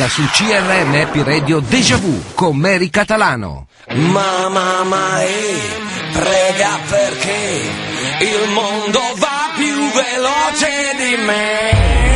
diretta su CRM Happy Radio Deja Vu con Mary Catalano. Mamma mai, prega perché il mondo va più veloce di me.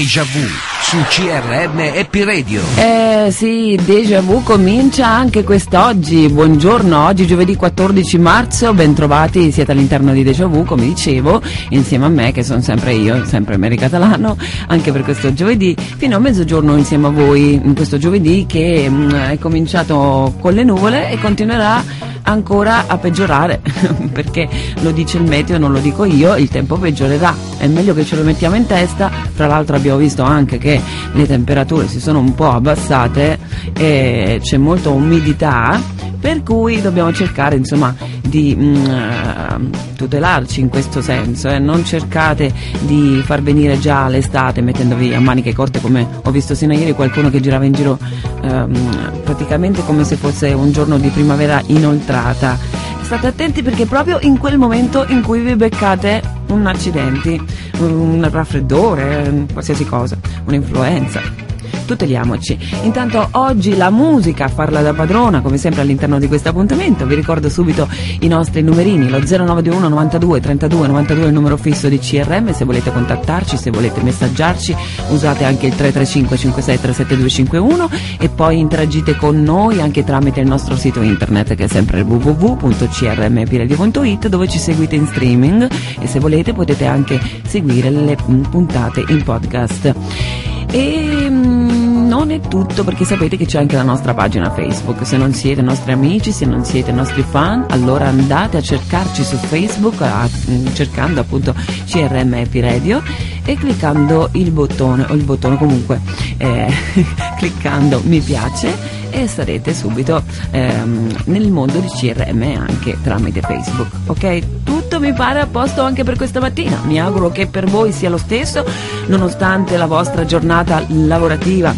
Deja Vu su CRM Happy Radio. Eh sì, Deja Vu comincia anche quest'oggi. Buongiorno, oggi giovedì 14 marzo, bentrovati, siete all'interno di Deja Vu, come dicevo, insieme a me che sono sempre io, sempre Mary Catalano, anche per questo giovedì, fino a mezzogiorno insieme a voi, in questo giovedì che mm, è cominciato con le nuvole e continuerà ancora a peggiorare perché lo dice il meteo non lo dico io il tempo peggiorerà. È meglio che ce lo mettiamo in testa. Tra l'altro abbiamo visto anche che le temperature si sono un po' abbassate e c'è molta umidità per cui dobbiamo cercare insomma di mm, eh, tutelarci in questo senso, eh. non cercate di far venire già l'estate mettendovi a maniche corte come ho visto sino a ieri qualcuno che girava in giro ehm, praticamente come se fosse un giorno di primavera inoltrata. State attenti perché proprio in quel momento in cui vi beccate un accidente, un raffreddore, qualsiasi cosa, un'influenza tuteliamoci. Intanto oggi la musica farla da padrona, come sempre all'interno di questo appuntamento. Vi ricordo subito i nostri numerini, lo 0921 92 32 92 il numero fisso di CRM, se volete contattarci, se volete messaggiarci, usate anche il 335 56 37251 e poi interagite con noi anche tramite il nostro sito internet che è sempre www.crmpiradio.it dove ci seguite in streaming e se volete potete anche seguire le puntate in podcast. E mm, non è tutto perché sapete che c'è anche la nostra pagina Facebook. Se non siete nostri amici, se non siete nostri fan, allora andate a cercarci su Facebook a, mm, cercando appunto CRM Happy Radio e cliccando il bottone o il bottone comunque eh, cliccando mi piace e sarete subito ehm, nel mondo di CRM anche tramite Facebook. Ok? Tutto mi pare a posto anche per questa mattina. Mi auguro che per voi sia lo stesso, nonostante la vostra giornata lavorativa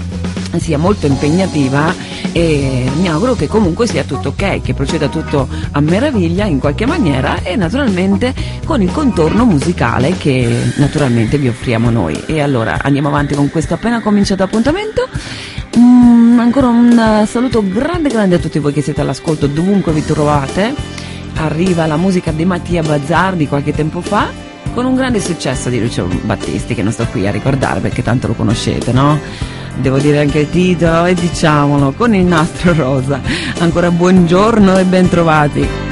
sia molto impegnativa e mi auguro che comunque sia tutto ok, che proceda tutto a meraviglia in qualche maniera e naturalmente con il contorno musicale che naturalmente vi offriamo noi. E allora andiamo avanti con questo appena cominciato appuntamento. Mm, ancora un saluto grande grande a tutti voi che siete all'ascolto dovunque vi trovate. Arriva la musica di Mattia Bazzar di qualche tempo fa con un grande successo di Lucio Battisti che non sto qui a ricordare perché tanto lo conoscete, no? Devo dire anche Tito e diciamolo con il nastro rosa. Ancora buongiorno e ben trovati.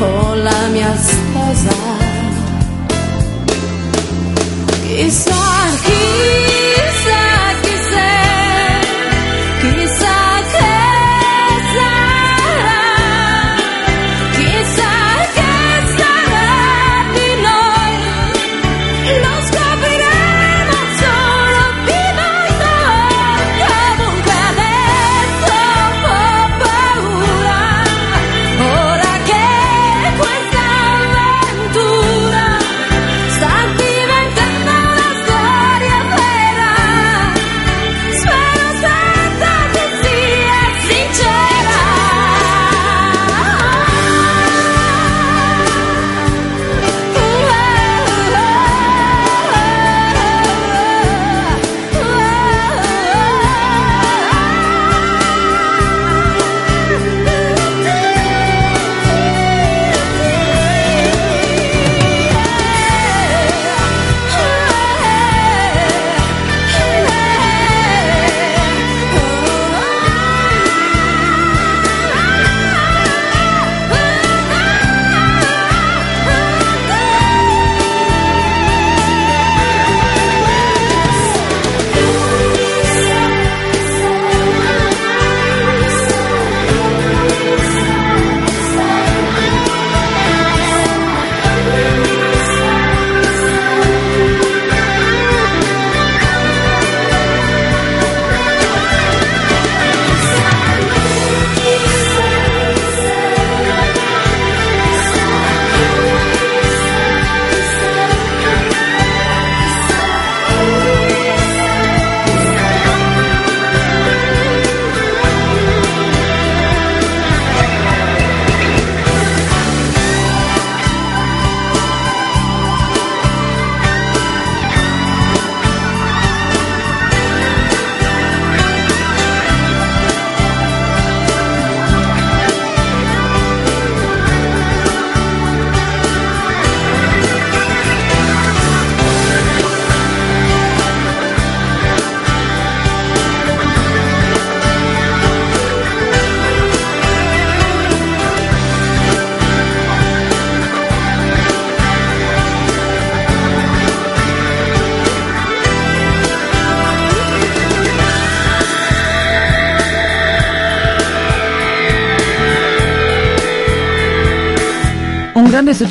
O la mia sposa. Chissà, chissà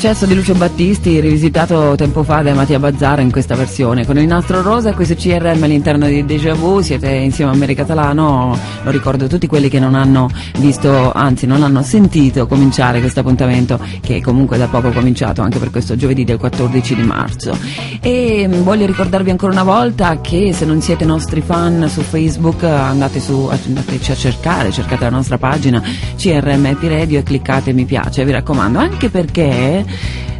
successo di Lucio Battisti, rivisitato tempo fa da Mattia Bazzara in questa versione. Con il nastro rosa, questo CRM all'interno di Deja Vu, siete insieme a Mary Catalano, lo ricordo tutti quelli che non hanno visto, anzi non hanno sentito cominciare questo appuntamento, che comunque da poco cominciato anche per questo giovedì del 14 di marzo. E mm, voglio ricordarvi ancora una volta che se non siete nostri fan su Facebook andate su, andateci a cercare, cercate la nostra pagina CRM Happy Radio e cliccate mi piace, vi raccomando, anche perché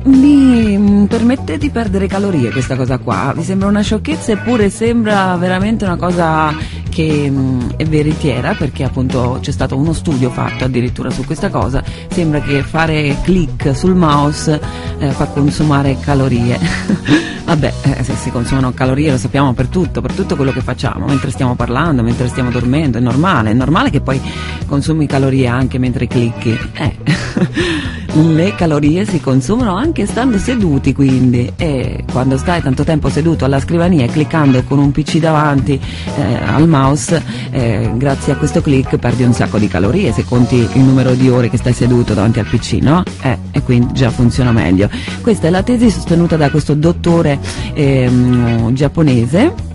mi mm, permette di perdere calorie questa cosa qua. Vi sembra una sciocchezza eppure sembra veramente una cosa che mh, è veritiera perché appunto c'è stato uno studio fatto addirittura su questa cosa. Sembra che fare click sul mouse eh, fa consumare calorie. Vabbè, eh, se si consumano calorie lo sappiamo per tutto, per tutto quello che facciamo, mentre stiamo parlando, mentre stiamo dormendo, è normale, è normale che poi consumi calorie anche mentre clicchi. Eh. Le calorie si consumano anche stando seduti quindi e quando stai tanto tempo seduto alla scrivania cliccando con un PC davanti eh, al mouse, eh, grazie a questo click perdi un sacco di calorie se conti il numero di ore che stai seduto davanti al PC, no? Eh, e quindi già funziona meglio. Questa è la tesi sostenuta da questo dottore ehm, giapponese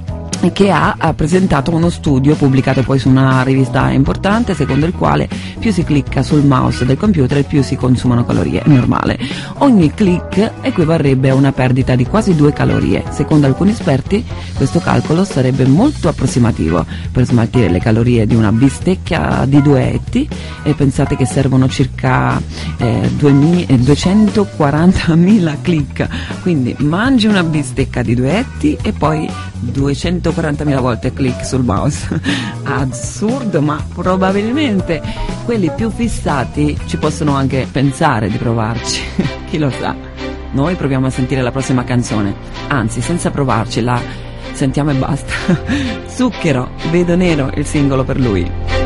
che ha, ha, presentato uno studio pubblicato poi su una rivista importante secondo il quale più si clicca sul mouse del computer e più si consumano calorie, è normale. Ogni click equivarrebbe a una perdita di quasi due calorie. Secondo alcuni esperti questo calcolo sarebbe molto approssimativo per smaltire le calorie di una bistecca di due etti e pensate che servono circa eh, 240.000 click. Quindi mangi una bistecca di due etti e poi 240.000 volte clic sul mouse. Assurdo, ma probabilmente quelli più fissati ci possono anche pensare di provarci. Chi lo sa? Noi proviamo a sentire la prossima canzone. Anzi, senza provarci, la sentiamo e basta. Zucchero, vedo nero il singolo per lui.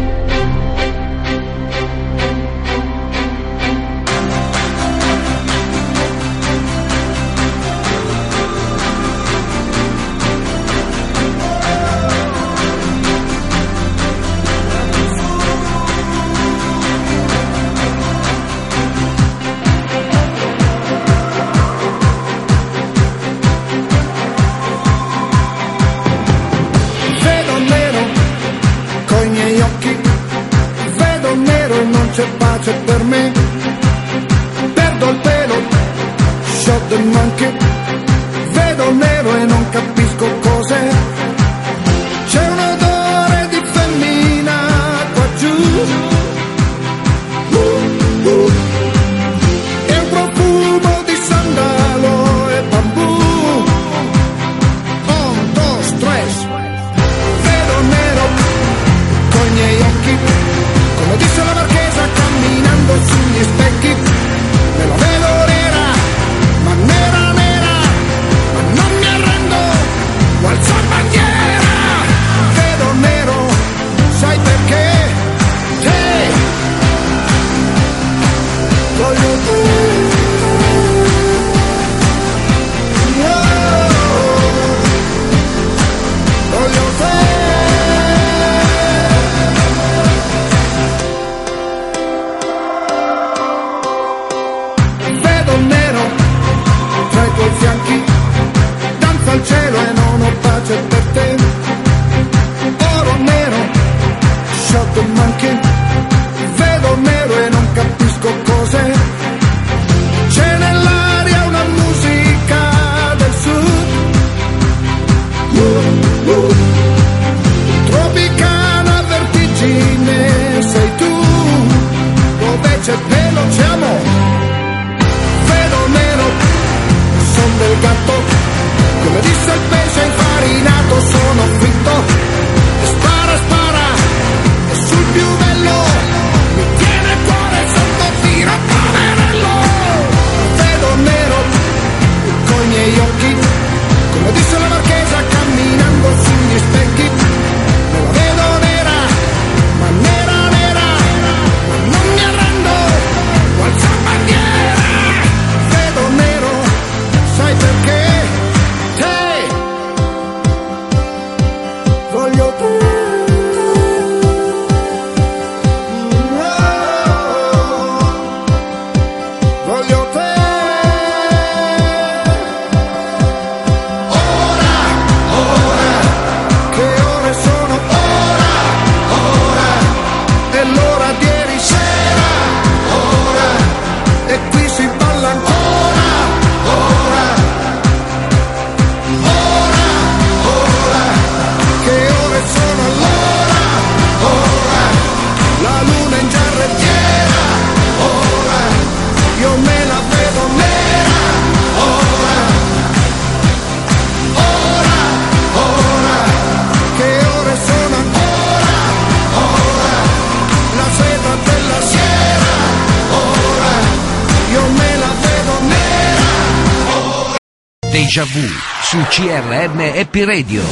Deja Vu su CRM Happy Radio.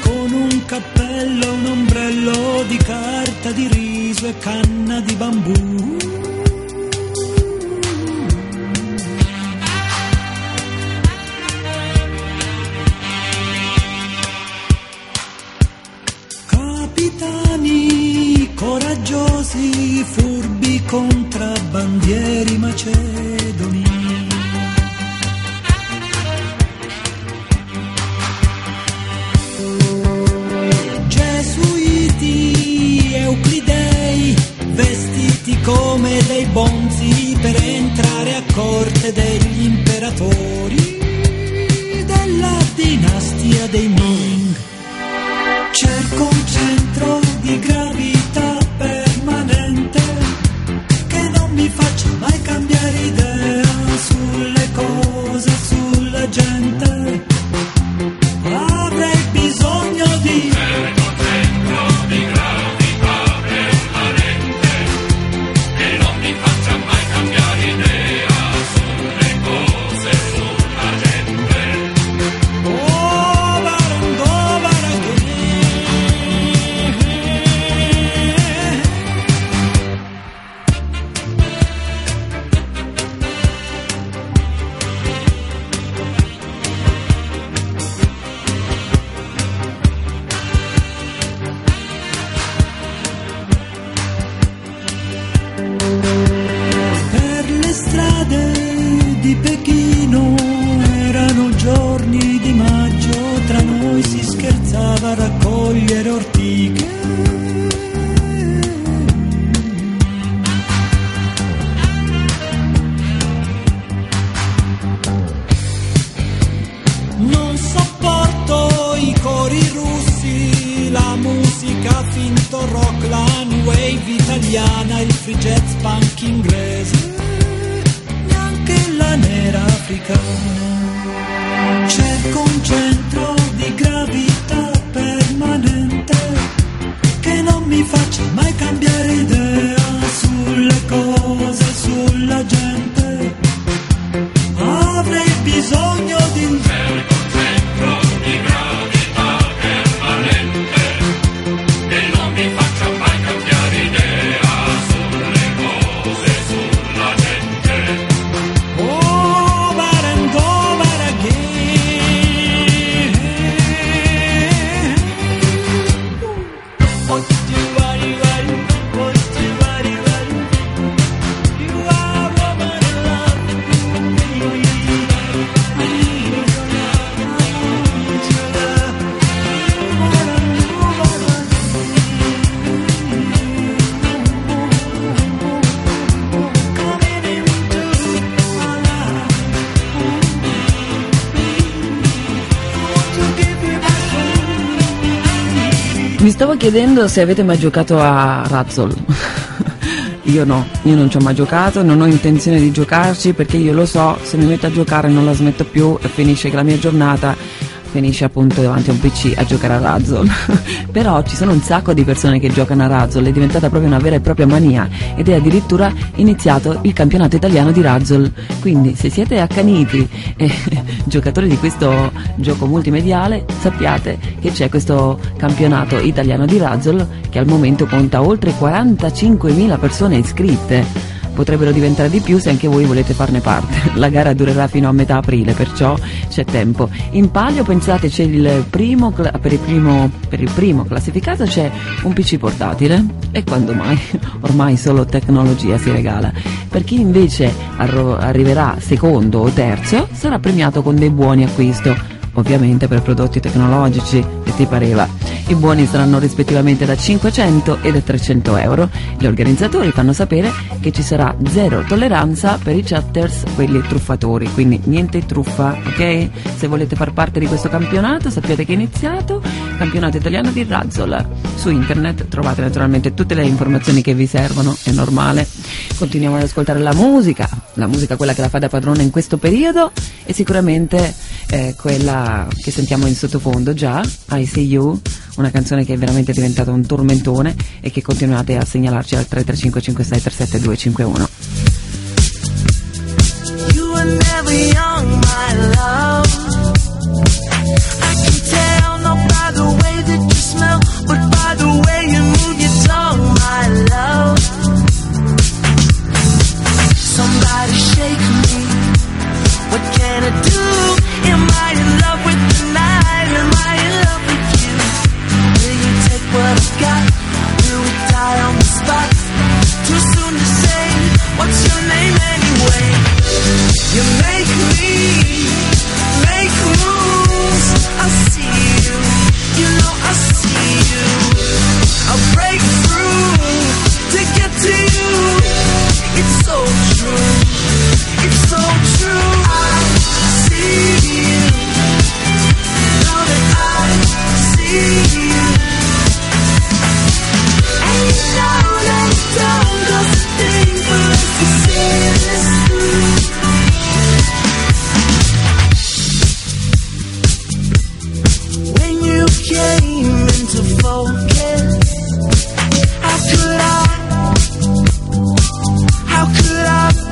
Con un cappello, un ombrello di carta di riso e canna di bambù. Coraggiosi, furbi contrabbandieri macedoni. Gesuiti, euclidei, vestiti come dei bonzi per entrare a corte degli imperatori della dinastia dei Ming. Stavo chiedendo se avete mai giocato a Razzle. io no, io non ci ho mai giocato, non ho intenzione di giocarci perché io lo so, se mi metto a giocare non la smetto più e finisce che la mia giornata finisce appunto davanti a un PC a giocare a Razzle. Però ci sono un sacco di persone che giocano a Razzle, è diventata proprio una vera e propria mania ed è addirittura iniziato il campionato italiano di Razzle. Quindi se siete accaniti e giocatori di questo gioco multimediale, sappiate che c'è questo campionato italiano di Razzle che al momento conta oltre 45.000 persone iscritte. Potrebbero diventare di più se anche voi volete farne parte. La gara durerà fino a metà aprile, perciò c'è tempo. In palio pensate c'è il primo, per, il primo, per il primo classificato c'è un PC portatile e quando mai? Ormai solo tecnologia si regala. Per chi invece arriverà secondo o terzo sarà premiato con dei buoni acquisto ovviamente per prodotti tecnologici che ti pareva. I buoni saranno rispettivamente da 500 e da 300 euro. Gli organizzatori fanno sapere che ci sarà zero tolleranza per i chatters, quelli truffatori, quindi niente truffa, ok? Se volete far parte di questo campionato sappiate che è iniziato campionato italiano di Razzle. Su internet trovate naturalmente tutte le informazioni che vi servono, è normale. Continuiamo ad ascoltare la musica, la musica quella che la fa da padrona in questo periodo e sicuramente eh, quella che sentiamo in sottofondo già, I See You, una canzone che è veramente diventata un tormentone e che continuate a segnalarci al 33556372251. You were never young, my love.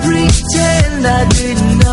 pretend I didn't know.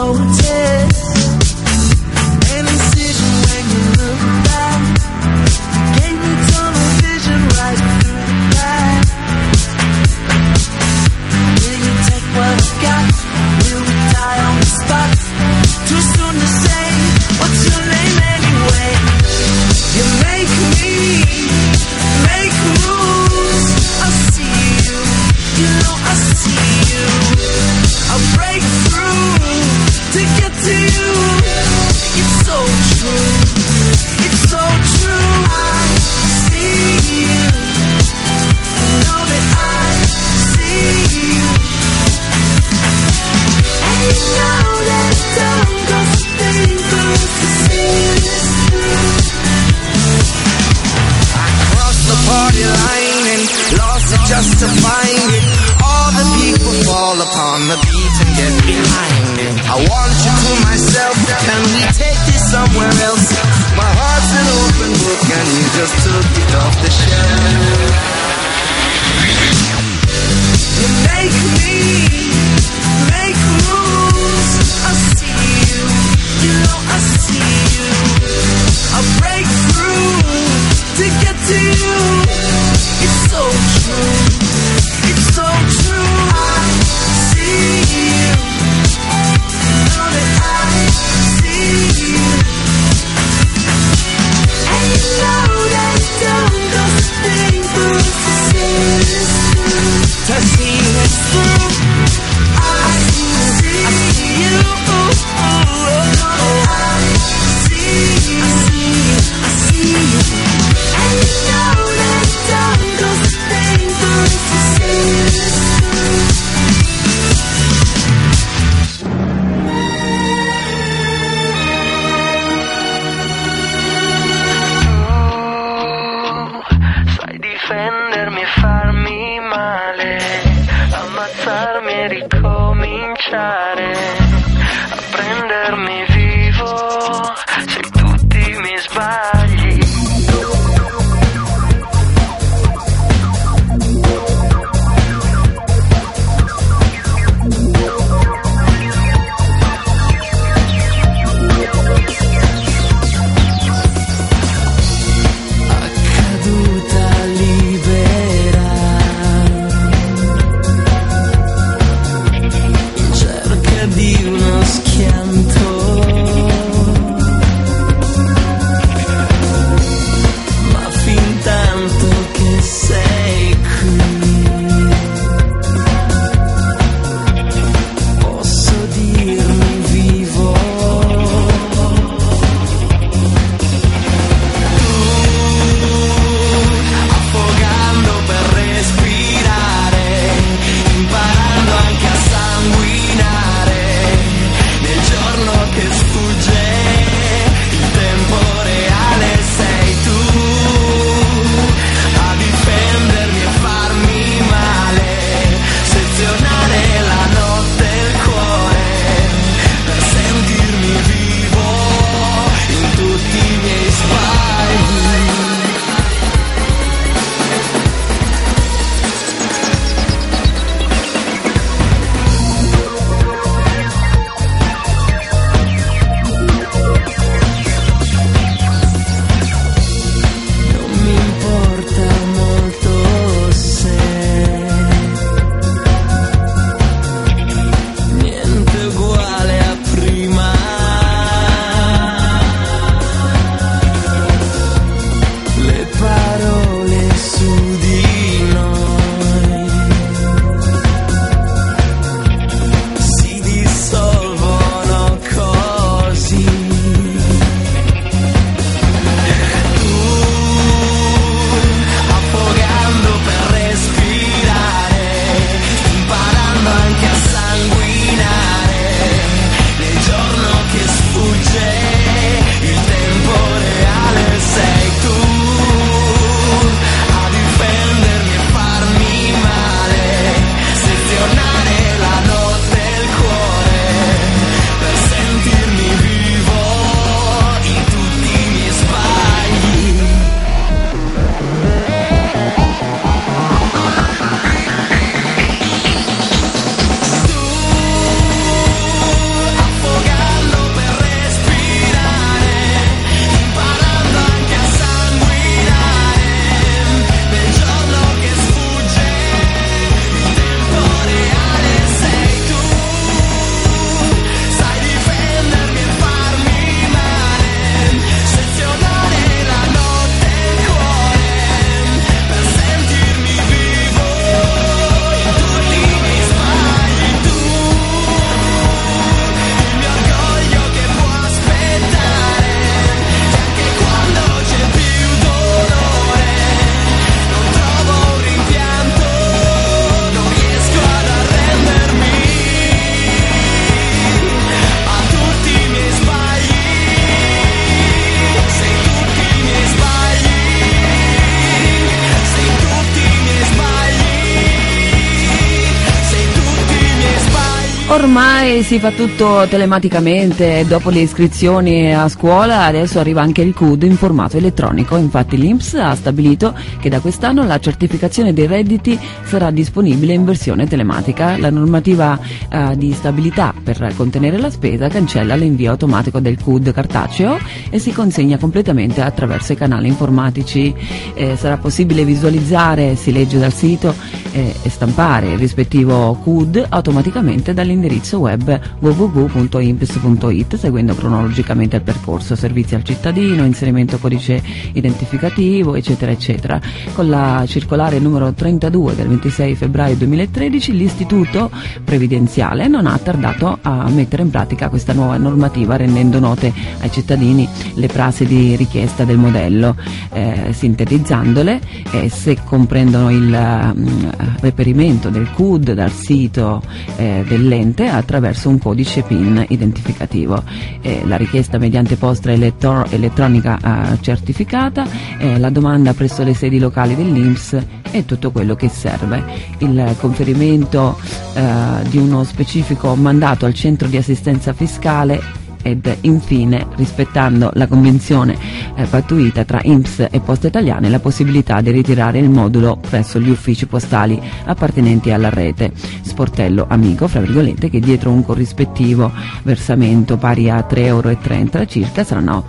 Si fa tutto telematicamente, dopo le iscrizioni a scuola adesso arriva anche il CUD in formato elettronico, infatti l'INPS ha stabilito che da quest'anno la certificazione dei redditi sarà disponibile in versione telematica. La normativa eh, di stabilità per contenere la spesa cancella l'invio automatico del CUD cartaceo e si consegna completamente attraverso i canali informatici. Eh, sarà possibile visualizzare, si legge dal sito, eh, e stampare il rispettivo CUD automaticamente dall'indirizzo web www.imps.it seguendo cronologicamente il percorso servizi al cittadino, inserimento codice identificativo, eccetera, eccetera. Con la circolare numero 32 del 26 febbraio 2013 l'Istituto Previdenziale non ha tardato a mettere in pratica questa nuova normativa rendendo note ai cittadini le prassi di richiesta del modello, eh, sintetizzandole, esse comprendono il mm, reperimento del CUD dal sito eh, dell'ente attraverso un codice PIN identificativo, eh, la richiesta mediante posta elettor- elettronica eh, certificata, eh, la domanda presso le sedi locali dell'INPS e tutto quello che serve. Il conferimento eh, di uno specifico mandato al centro di assistenza fiscale ed infine, rispettando la convenzione eh, pattuita tra INPS e Poste Italiane, la possibilità di ritirare il modulo presso gli uffici postali appartenenti alla rete sportello amico, fra virgolette, che dietro un corrispettivo versamento pari a 3,30 euro circa saranno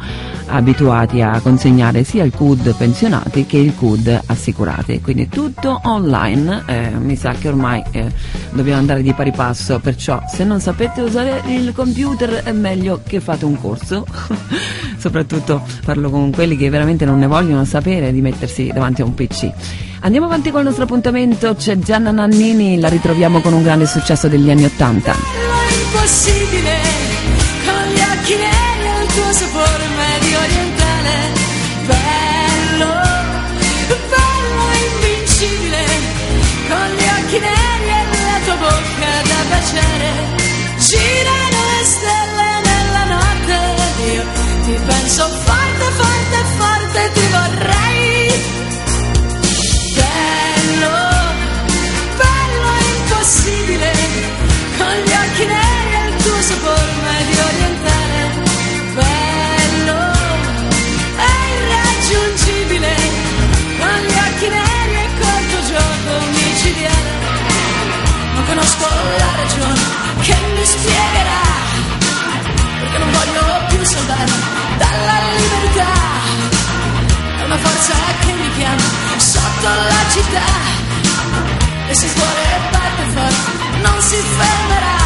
abituati a consegnare sia il CUD pensionati che il CUD assicurati. Quindi tutto online, eh, mi sa che ormai eh, dobbiamo andare di pari passo, perciò se non sapete usare il computer è meglio che fate un corso, soprattutto parlo con quelli che veramente non ne vogliono sapere di mettersi davanti a un PC. Andiamo avanti con il nostro appuntamento, c'è Gianna Nannini, la ritroviamo con un grande successo degli anni Ottanta. Impossibile, con gli occhi neri il tuo sapore medio orientale. Bello, bello invincibile, con gli occhi neri e la tua bocca da baciare. Penso forte, forte, forte, ti vorrei. Bello, bello impossibile, con gli occhi neri e il tuo sapore medio orientale. Bello, è irraggiungibile, con gli occhi neri e col tuo gioco micidiale. Non conosco la ragione che mi spiegherà, perché non voglio salvarmi dalla libertà. È una forza che mi chiama sotto la città. E se il cuore batte forte non si fermerà.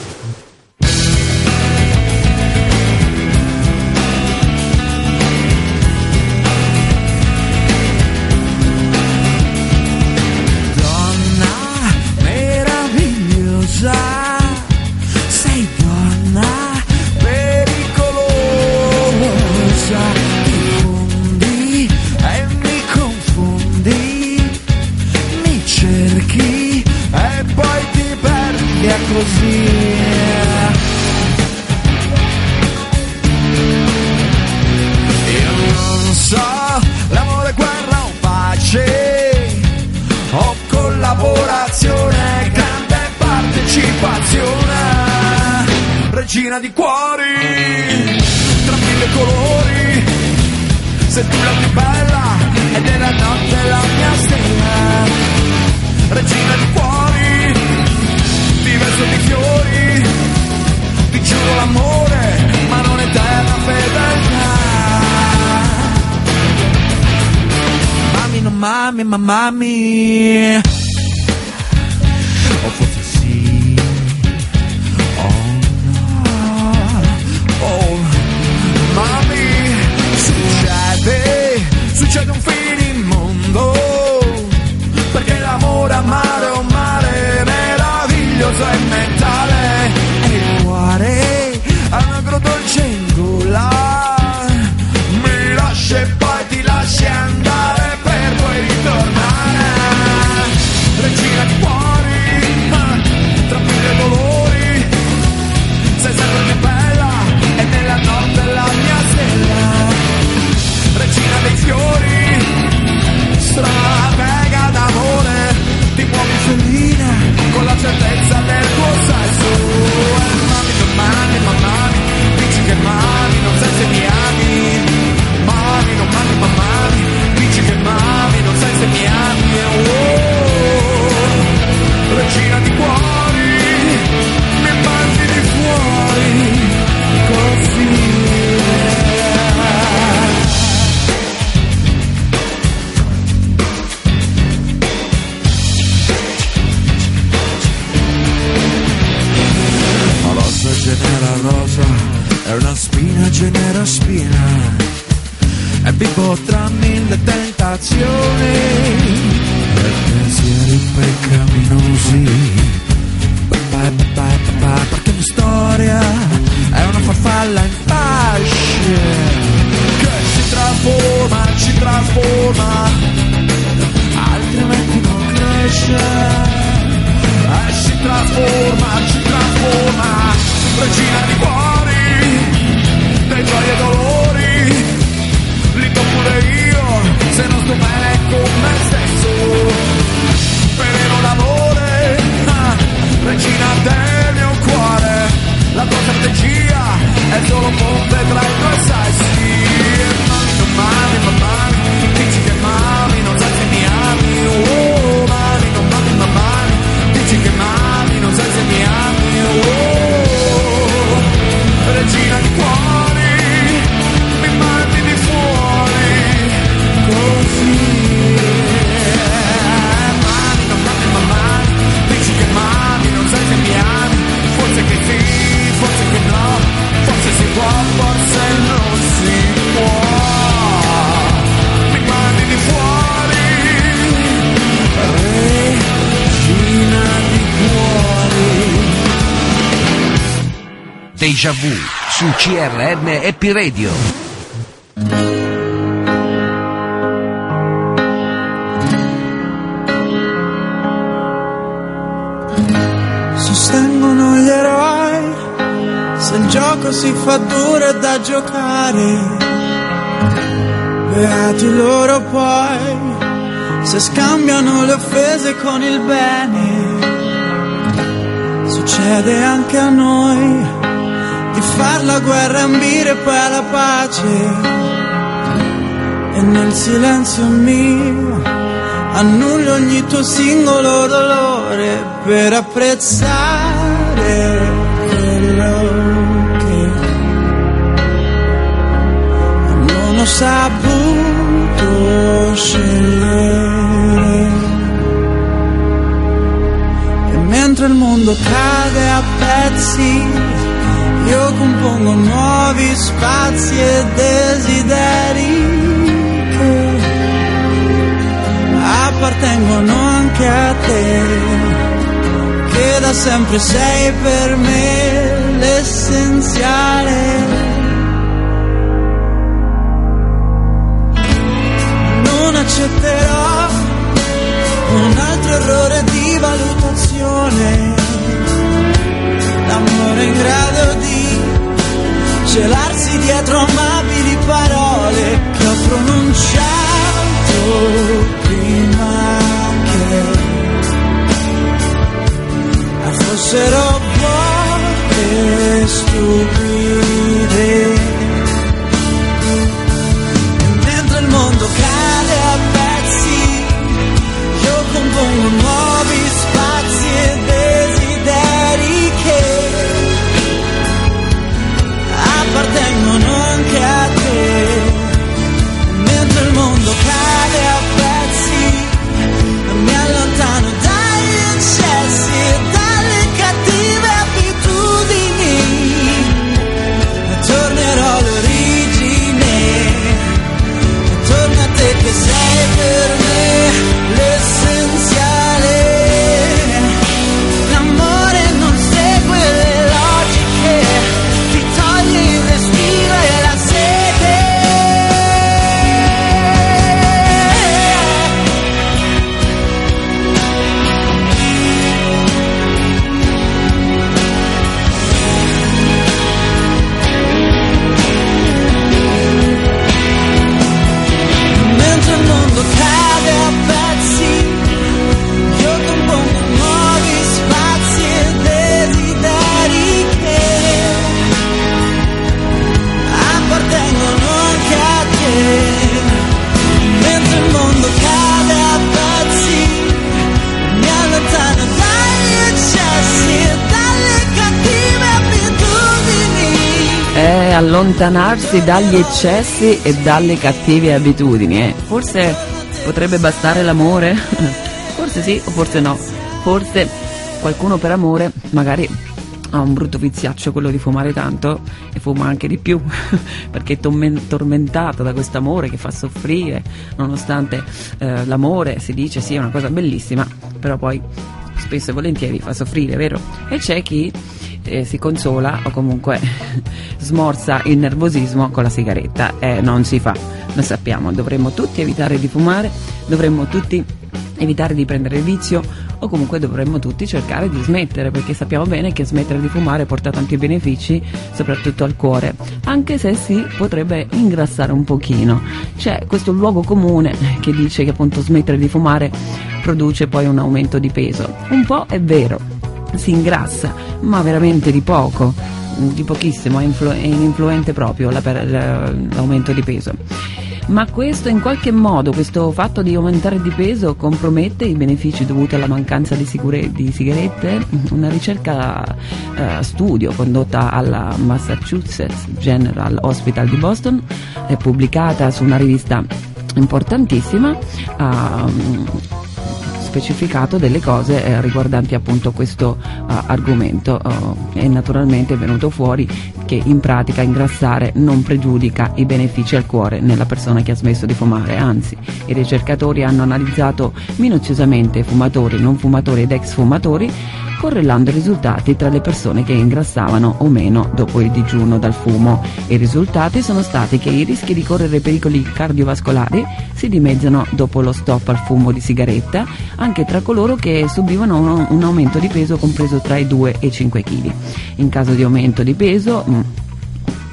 Spina genera spina, e vivo tra mille tentazioni, e pensieri peccaminosi. Pa, pa, pa, Perché una storia è una farfalla in fasce, che si trasforma, ci trasforma, altrimenti non cresce. E si trasforma, ci trasforma, regina di cuori, gioie e dolori, li do pure io, se non sto bene con me stesso, veleno d'amore, ah, regina del mio cuore, la tua strategia è solo ponte tra i sessi, e mami, mami, ma mami, dici che mami, non sai se mi ami, oh, mami, non mami, ma mami, dici che mami, non sai se mi ami, oh, Déjà vu su CRM Happy Radio. sostengono gli eroi se il gioco si fa duro è da giocare beati loro poi se scambiano le offese con il bene succede anche a noi alla guerra e ambire poi alla pace. E nel silenzio mio annullo ogni tuo singolo dolore per apprezzare quello che non ho saputo scegliere. E mentre il mondo cade a pezzi, io compongo nuovi spazi e desideri che appartengono anche a te, che da sempre sei per me l'essenziale. Non accetterò un altro errore di valutazione, celarsi dietro amabili parole che ho pronunciato prima che fossero allontanarsi dagli eccessi e dalle cattive abitudini. eh. Forse potrebbe bastare l'amore? forse sì o forse no. Forse qualcuno per amore magari ha un brutto viziaccio quello di fumare tanto e fuma anche di più perché è tormen- tormentato da questo amore che fa soffrire nonostante eh, l'amore si dice sia una cosa bellissima però poi spesso e volentieri fa soffrire, vero? E c'è chi eh, si consola o comunque smorza il nervosismo con la sigaretta. E non si fa. Lo sappiamo, dovremmo tutti evitare di fumare, dovremmo tutti evitare di prendere il vizio o comunque dovremmo tutti cercare di smettere perché sappiamo bene che smettere di fumare porta tanti benefici soprattutto al cuore anche se si potrebbe ingrassare un pochino. C'è questo luogo comune che dice che appunto smettere di fumare produce poi un aumento di peso. Un po' è vero si ingrassa ma veramente di poco di pochissimo è, influ- è ininfluente proprio la la- l'aumento di peso ma questo in qualche modo, questo fatto di aumentare di peso compromette i benefici dovuti alla mancanza di, di sigarette? Una ricerca eh, studio condotta alla Massachusetts General Hospital di Boston, è pubblicata su una rivista importantissima, mm, specificato delle cose eh, riguardanti appunto questo eh, argomento. Eh, e naturalmente è venuto fuori che in pratica ingrassare non pregiudica i benefici al cuore nella persona che ha smesso di fumare, anzi i ricercatori hanno analizzato minuziosamente fumatori, non fumatori ed ex fumatori correlando i risultati tra le persone che ingrassavano o meno dopo il digiuno dal fumo. I risultati sono stati che i rischi di correre pericoli cardiovascolari si dimezzano dopo lo stop al fumo di sigaretta, anche tra coloro che subivano un, aumento di peso compreso tra i 2 e i 5 kg. In caso di aumento di peso, mm,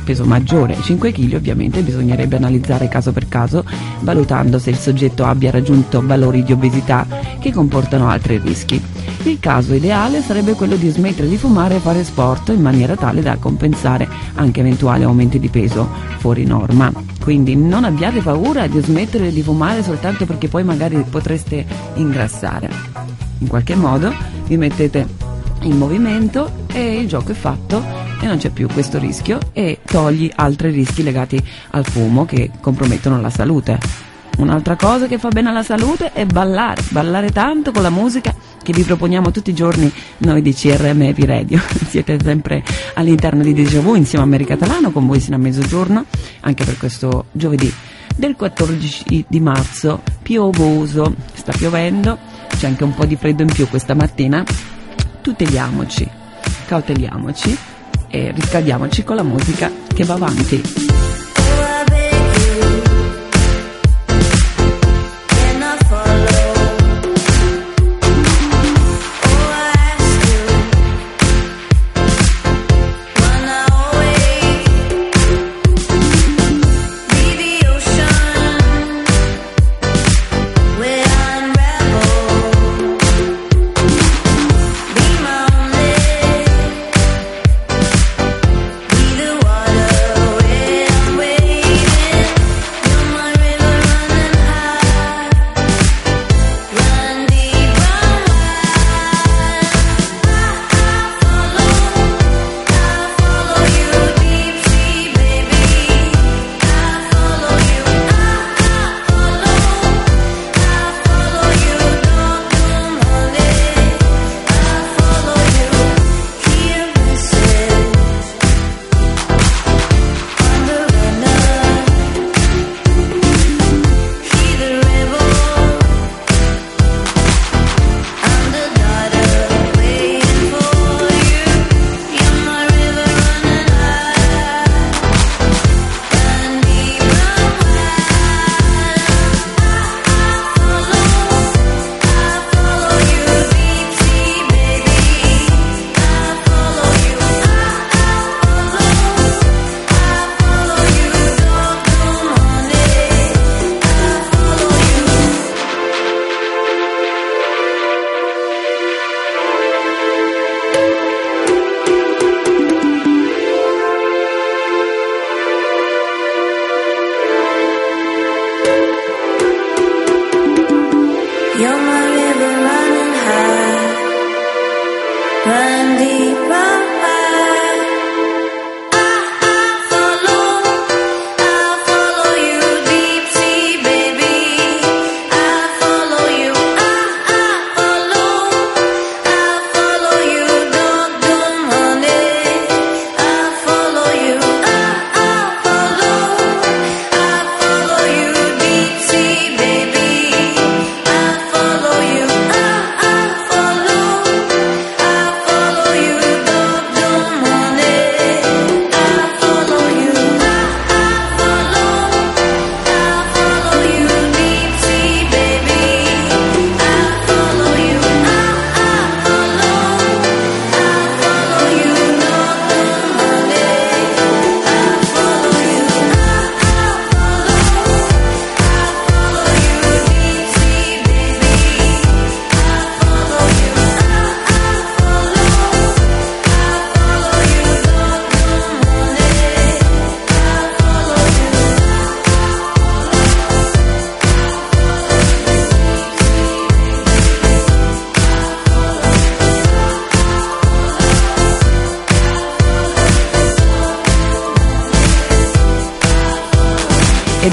peso maggiore ai 5 kg ovviamente bisognerebbe analizzare caso per caso valutando se il soggetto abbia raggiunto valori di obesità che comportano altri rischi. Il caso ideale sarebbe quello di smettere di fumare e fare sport in maniera tale da compensare anche eventuali aumenti di peso fuori norma. Quindi non abbiate paura di smettere di fumare soltanto perché poi magari potreste ingrassare. In qualche modo vi mettete in movimento e il gioco è fatto e non c'è più questo rischio e togli altri rischi legati al fumo che compromettono la salute. Un'altra cosa che fa bene alla salute è ballare, ballare tanto con la musica che vi proponiamo tutti i giorni noi di CRM Happy Radio. Siete sempre all'interno di Deja Vu insieme a Mary Catalano con voi sino a mezzogiorno, anche per questo giovedì del 14 di marzo, piovoso, sta piovendo, c'è anche un po' di freddo in più questa mattina. Tuteliamoci, cauteliamoci e riscaldiamoci con la musica che va avanti.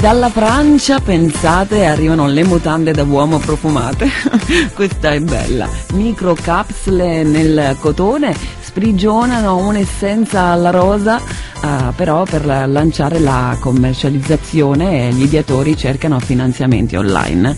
Dalla Francia, pensate, arrivano le mutande da uomo profumate. Questa è bella. Microcapsule nel cotone sprigionano un'essenza alla rosa, ah, però per la- lanciare la commercializzazione gli ideatori cercano finanziamenti online.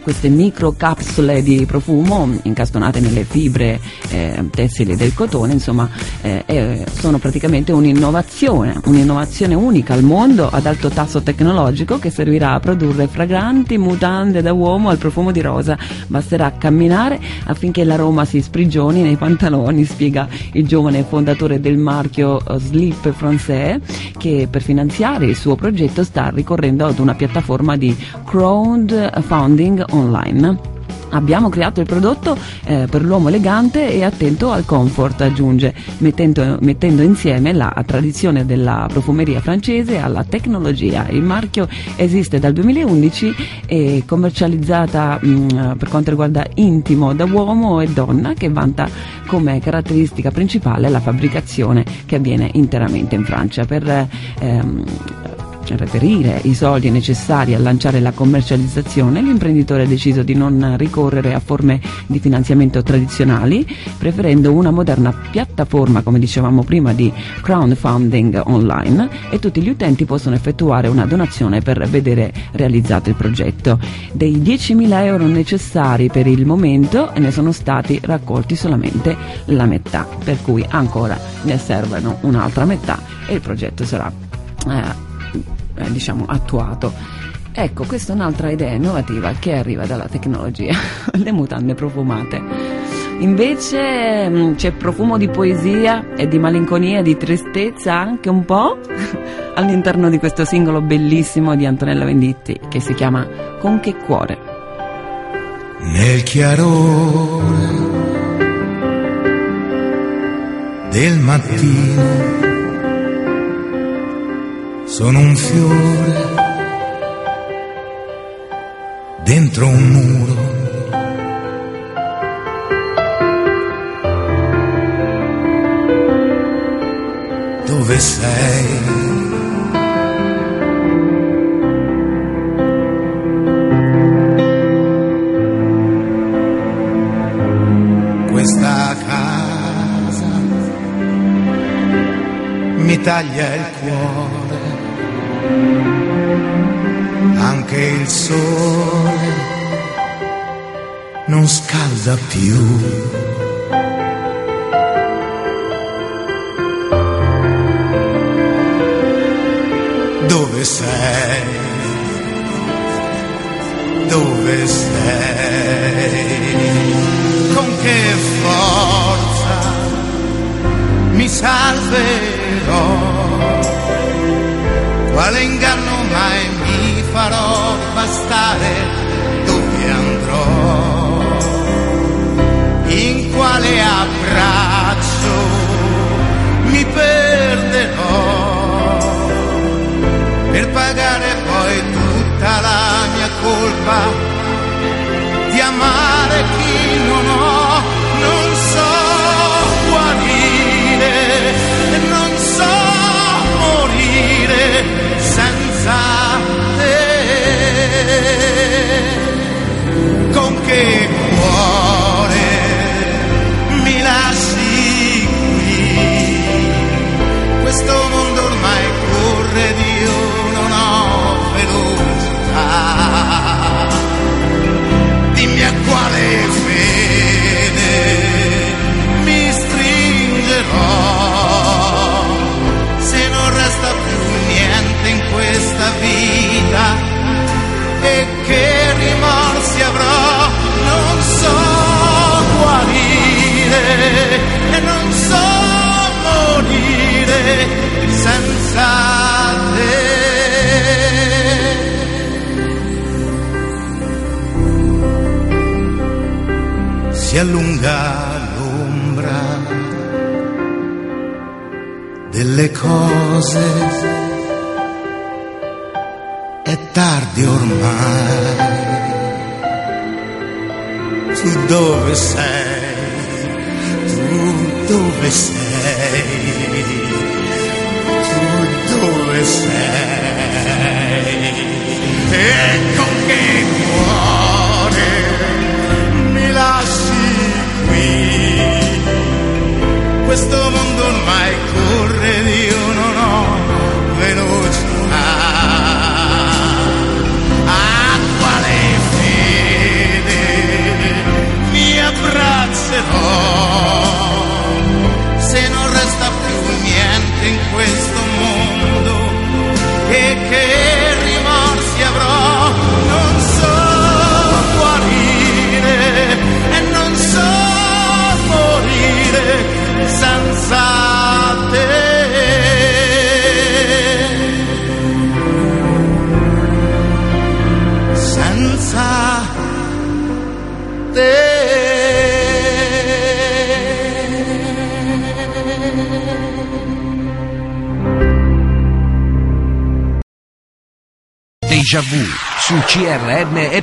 Queste microcapsule di profumo incastonate nelle fibre eh, tessili del cotone, insomma, eh, eh, sono praticamente un'innovazione, un'innovazione unica al mondo ad alto tasso tecnologico che servirà a produrre fragranti mutande da uomo al profumo di rosa. Basterà camminare affinché l'aroma si sprigioni nei pantaloni, spiega il giovane fondatore del marchio eh, Slip Français, che per finanziare il suo progetto sta ricorrendo ad una piattaforma di crowdfunding online. Abbiamo creato il prodotto eh, per l'uomo elegante e attento al comfort, aggiunge, mettendo, mettendo insieme la tradizione della profumeria francese alla tecnologia. Il marchio esiste dal 2011 e commercializzata mh, per quanto riguarda intimo da uomo e donna che vanta come caratteristica principale la fabbricazione che avviene interamente in Francia. Per ehm, reperire i soldi necessari a lanciare la commercializzazione, l'imprenditore ha deciso di non ricorrere a forme di finanziamento tradizionali, preferendo una moderna piattaforma, come dicevamo prima, di crowdfunding online e tutti gli utenti possono effettuare una donazione per vedere realizzato il progetto. Dei 10.000 euro necessari per il momento ne sono stati raccolti solamente la metà, per cui ancora ne servono un'altra metà e il progetto sarà eh, eh, diciamo attuato. Ecco, questa è un'altra idea innovativa che arriva dalla tecnologia, le mutande profumate. Invece mh, c'è profumo di poesia e di malinconia, di tristezza anche un po' all'interno di questo singolo bellissimo di Antonella Venditti che si chiama Con che cuore. Nel chiarore del mattino sono un fiore dentro un muro. Dove sei? Questa casa mi taglia il cuore anche il sole non scalda più. Dove sei? Dove sei? Con che forza mi salverò? Quale inganno mai farò bastare? Dove andrò? In quale abbraccio mi perderò? Per pagare poi tutta la mia colpa di amare chi non ho,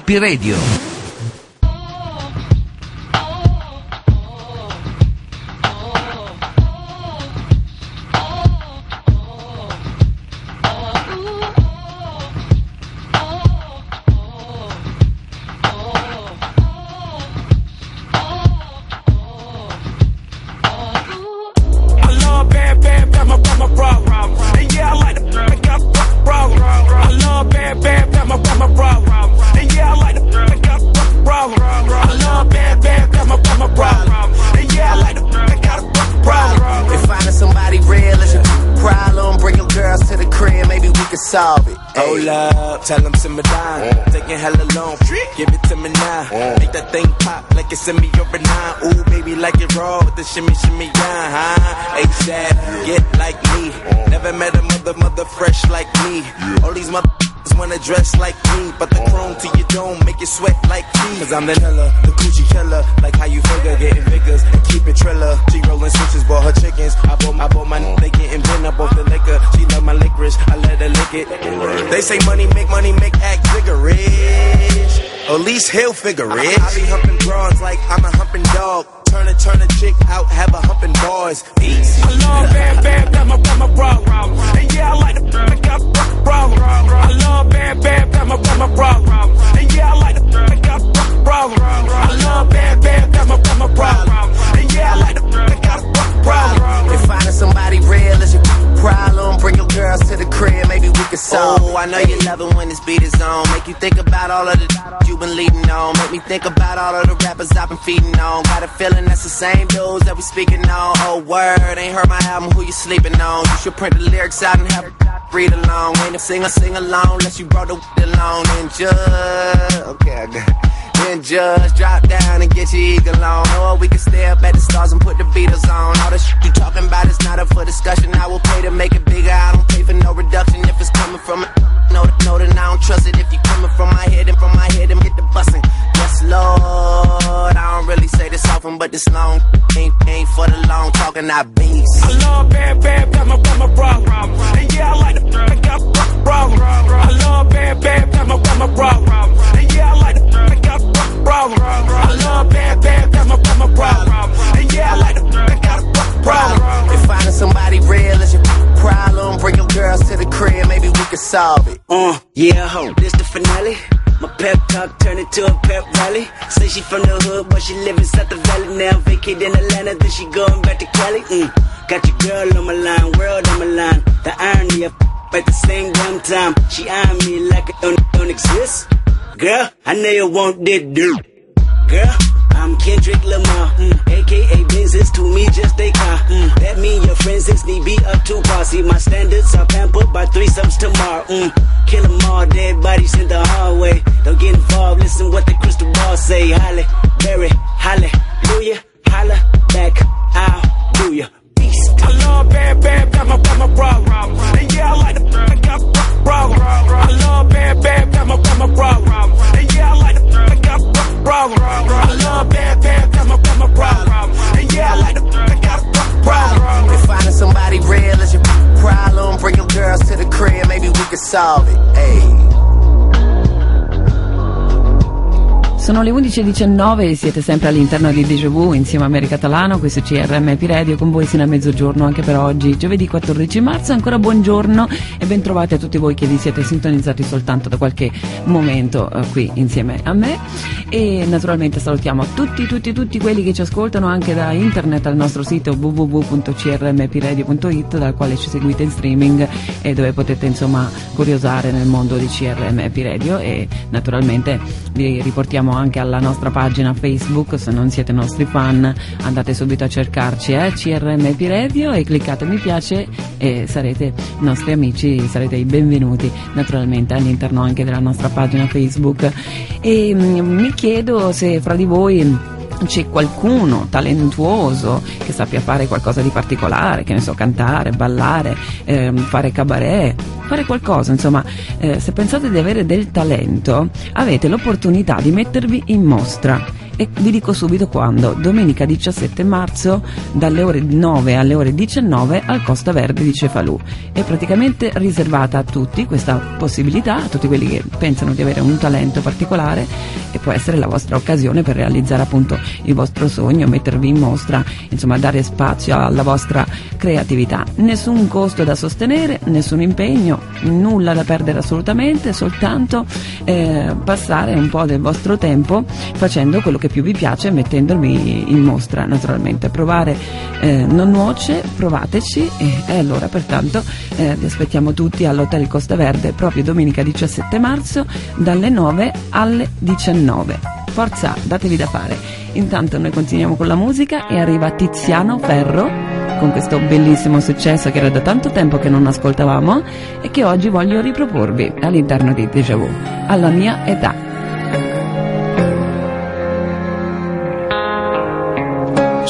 Happy Radio. Mother fresh like me. All these mother wanna dress like me, but the chrome to your dome make you sweat like me. Cause I'm the nilla, the coochie killer. Like how you figure, getting figures and keep it triller. She rolling switches, bought her chickens. I bought, I bought my, they getting bent up off the liquor. She love my licorice, I let her lick it. They say money make money make act bigger rich. At least he'll figure it. I, I be humping broads like I'm a humping dog. Turn a turn a chick out, have a humping boys. Peace. I love bad, bad, bad, my, bad, my problem. And yeah, I like the make up problem. I love bad, bad, bad, my, bad, my problem. And yeah, I like the make up problem. I love bad, bad, bad, my, bad, my problem. Yeah, I like the make up problem. If finding somebody real is your problem, bring your girls to the crib, maybe we can solve. Oh, I know you love it when this beat is on. Make you think about all of the you've been leading on. Make me think about all of the rappers I've been feeding on. Got a feeling that's the same dudes that we speaking on. Oh, word, ain't heard my album, who you sleeping on? You should print the lyrics out and have a read along. Ain't a singer sing along unless you brought the along and just. Okay, I got it. Just drop down and get your eagle on. Or we can stay up at the stars and put the Beatles on. All the shit you talking about is not up for discussion. I will pay to make it bigger. I don't pay for no reduction if it's coming from it. No, no, then I don't trust it. If you're coming from my head and from my head and hit the bussin'. Yes, Lord. I don't really say this often, but this long ain't, ain't for the long talking. I beast. I love bad, bad, bad, my, bad, my problem. And yeah, I like the make up problem. I love bad, bad, bad, my, bad, my problem. And yeah, I like the make up. I love bad, bad, bad, my, bad, my problem. And yeah, I like the make up problem. If finding somebody real is your problem, bring your girls to the crib, maybe we can solve it. Uh, yeah, ho, this the finale. My pep talk turned into a pep rally. Say she from the hood, but she live inside the valley now. Vacate in Atlanta, then she going back to Cali. Mm. Got your girl on my line, world on my line. The irony of at the same damn time. She eyeing me like it don't, don't exist. Girl, I know you want this dude. Girl, I'm Kendrick Lamar, mm, aka Benzes to me just a car. Mm, that mean your friends is need be up to par. See my standards are pampered by threesomes tomorrow. Mm, kill 'em all, dead bodies in the hallway. Don't get involved, listen what the crystal ball say. Holly, Berry, hallelujah, holla back, I'll do ya. I love bad, bad, my, my. And yeah, I like the make up problem. I love bad, bad, my, my. And yeah, I like the make up problem. I love bad, bad, my, my. And yeah, I like the make up problem. If finding somebody real is your problem, bring your girls to the crib, maybe we can solve it. Hey. Sono le 11.19 e siete sempre all'interno di Deja Vu insieme a Mary Catalano, questo CRM Happy Radio con voi sino a mezzogiorno anche per oggi, giovedì 14 marzo. Ancora buongiorno e bentrovati a tutti voi che vi siete sintonizzati soltanto da qualche momento eh, qui insieme a me. E naturalmente salutiamo tutti, tutti, tutti quelli che ci ascoltano anche da internet al nostro sito www.crmhappyradio.it dal quale ci seguite in streaming e dove potete insomma curiosare nel mondo di CRM Happy Radio e naturalmente vi riportiamo anche alla nostra pagina Facebook, se non siete nostri fan andate subito a cercarci eh, CRM Happy Radio e cliccate mi piace e sarete nostri amici, sarete i benvenuti naturalmente all'interno anche della nostra pagina Facebook. E mm, mi chiedo se fra di voi c'è qualcuno talentuoso che sappia fare qualcosa di particolare, che ne so, cantare, ballare, ehm, fare cabaret, fare qualcosa, insomma, eh, se pensate di avere del talento, avete l'opportunità di mettervi in mostra E vi dico subito quando, domenica 17 marzo dalle ore 9 alle ore 19 al Costa Verde di Cefalù. È praticamente riservata a tutti questa possibilità, a tutti quelli che pensano di avere un talento particolare e può essere la vostra occasione per realizzare appunto il vostro sogno, mettervi in mostra, insomma dare spazio alla vostra creatività. Nessun costo da sostenere, nessun impegno, nulla da perdere assolutamente, soltanto eh, passare un po' del vostro tempo facendo quello che più vi piace mettendovi in mostra naturalmente. Provare eh, non nuoce, provateci e, e allora pertanto eh, vi aspettiamo tutti all'Hotel Costa Verde proprio domenica 17 marzo dalle 9 alle 19. Forza, datevi da fare. Intanto noi continuiamo con la musica e arriva Tiziano Ferro con questo bellissimo successo che era da tanto tempo che non ascoltavamo e che oggi voglio riproporvi all'interno di Deja Vu, alla mia età.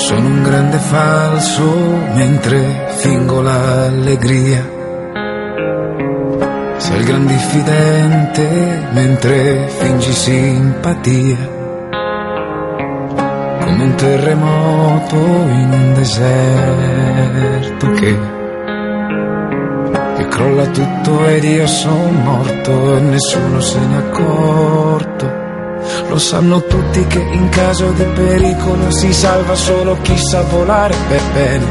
Sono un grande falso mentre fingo l'allegria. Sei il gran diffidente mentre fingi simpatia. Come un terremoto in un deserto che, che crolla tutto ed io sono morto e nessuno se n'è accorto. Lo sanno tutti che in caso di pericolo si salva solo chi sa volare per bene.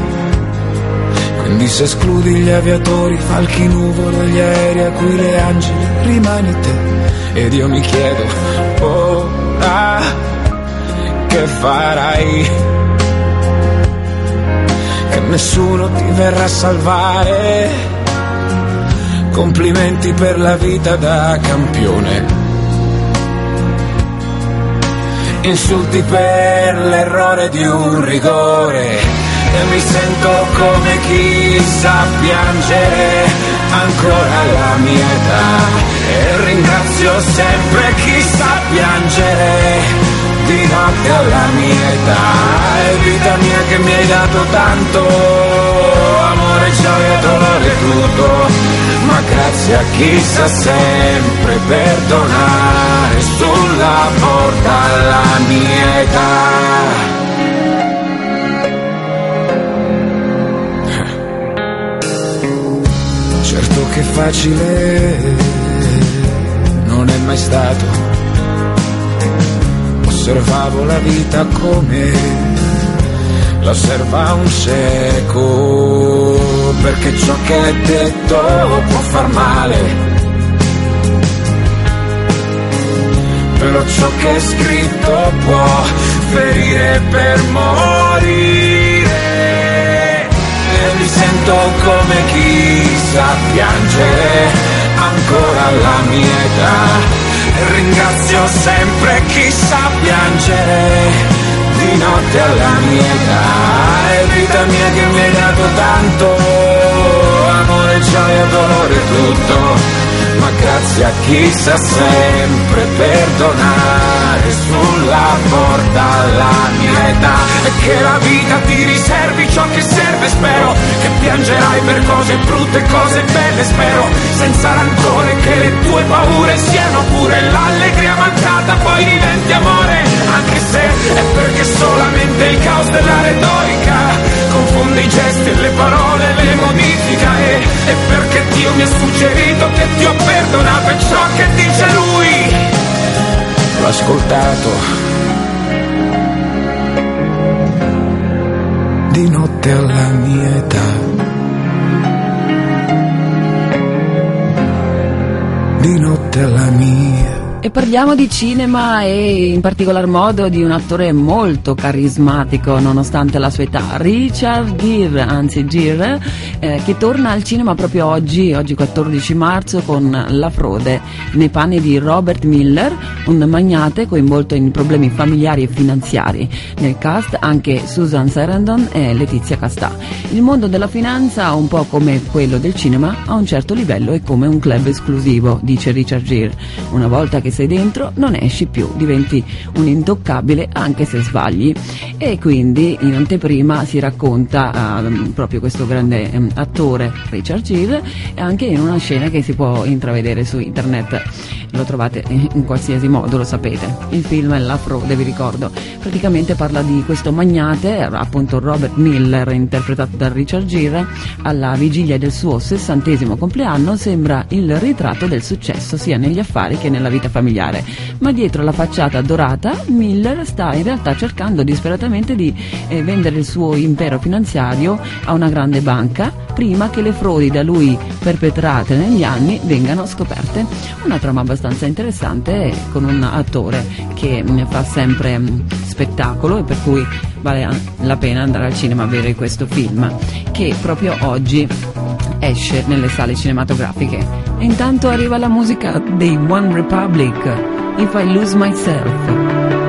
Quindi se escludi gli aviatori, falchi nuvolo e gli aerei a cui le angeli rimani te. Ed io mi chiedo, ora che farai? Che nessuno ti verrà a salvare. Complimenti per la vita da campione. Insulti per l'errore di un rigore. E mi sento come chi sa piangere ancora alla mia età. E ringrazio sempre chi sa piangere di notte alla mia età. E vita mia che mi hai dato tanto amore, gioia, dolore, tutto ma grazie a chi sa sempre perdonare sulla porta alla mia età. Certo che facile non è mai stato. Osservavo la vita come la osserva un cieco perché ciò che è detto può far male. Però ciò che è scritto può ferire per morire. E mi sento come chi sa piangere ancora alla mia età. E ringrazio sempre chi sa piangere di notte alla mia età e vita mia che mi hai dato tanto amore, gioia, dolore, tutto ma grazie a chi sa sempre perdonare sulla porta alla mia età. E che la vita ti riservi ciò che serve spero che piangerai per cose brutte cose belle spero senza rancore che le tue paure siano pure l'allegria mancata poi diventi amore anche se è perché solamente il caos della retorica confonde i gesti e le parole le modifica e, e perché Dio mi ha suggerito che ti ho perdonato e ciò che dice lui. L'ho ascoltato. Di notte alla mia età. Di notte alla mia E parliamo di cinema e in particolar modo di un attore molto carismatico nonostante la sua età, Richard Gere, anzi Gere, eh, che torna al cinema proprio oggi, oggi 14 marzo, con La Frode, nei panni di Robert Miller, un magnate coinvolto in problemi familiari e finanziari. Nel cast anche Susan Sarandon e Letizia Castà. Il mondo della finanza, un po' come quello del cinema, a un certo livello è come un club esclusivo, dice Richard Gere. Una volta che sei dentro non esci più, diventi un intoccabile anche se sbagli. E quindi in anteprima si racconta ehm, proprio questo grande ehm, attore Richard Gere anche in una scena che si può intravedere su internet lo trovate in qualsiasi modo, lo sapete. Il film è La frode, vi ricordo. Praticamente parla di questo magnate, appunto Robert Miller, interpretato da Richard Gere, alla vigilia del suo sessantesimo compleanno sembra il ritratto del successo sia negli affari che nella vita familiare. Ma dietro la facciata dorata, Miller sta in realtà cercando disperatamente di eh, vendere il suo impero finanziario a una grande banca prima che le frodi da lui perpetrate negli anni vengano scoperte. Una trama abbastanza interessante con un attore che fa sempre mm, spettacolo e per cui vale la pena andare al cinema a vedere questo film che proprio oggi esce nelle sale cinematografiche. E intanto arriva la musica dei One Republic, If I Lose Myself.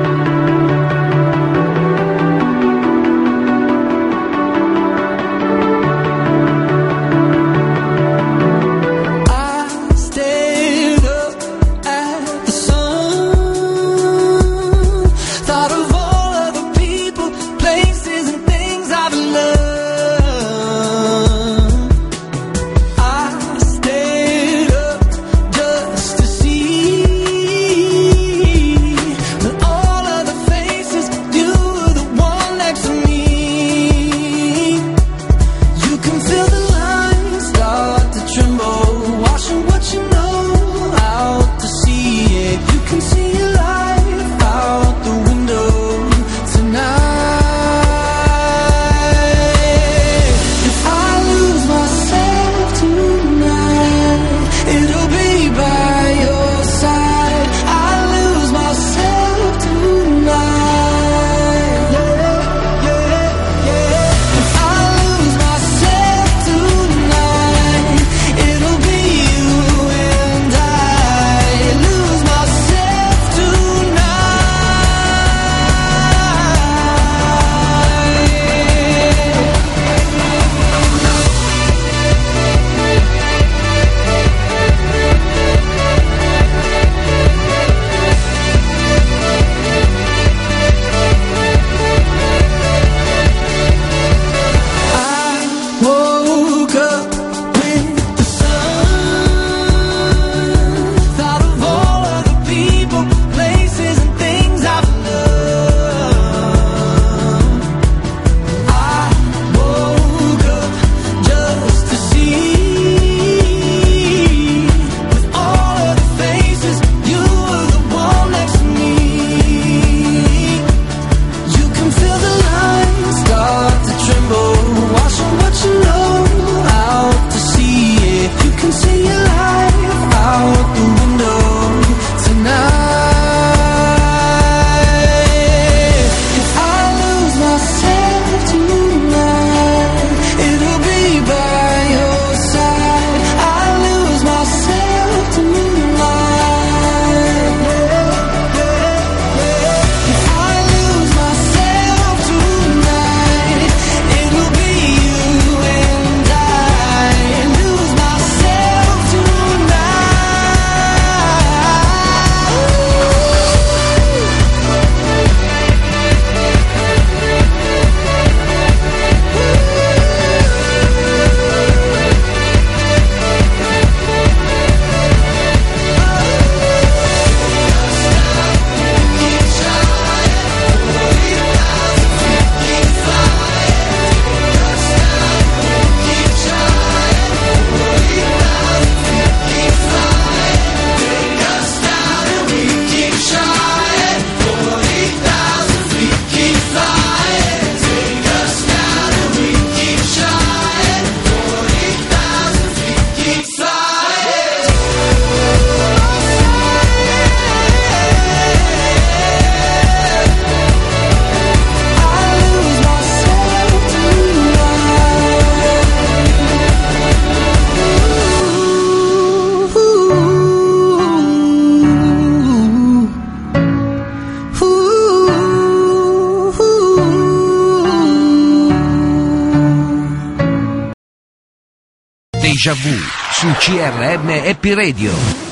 Happy Radio.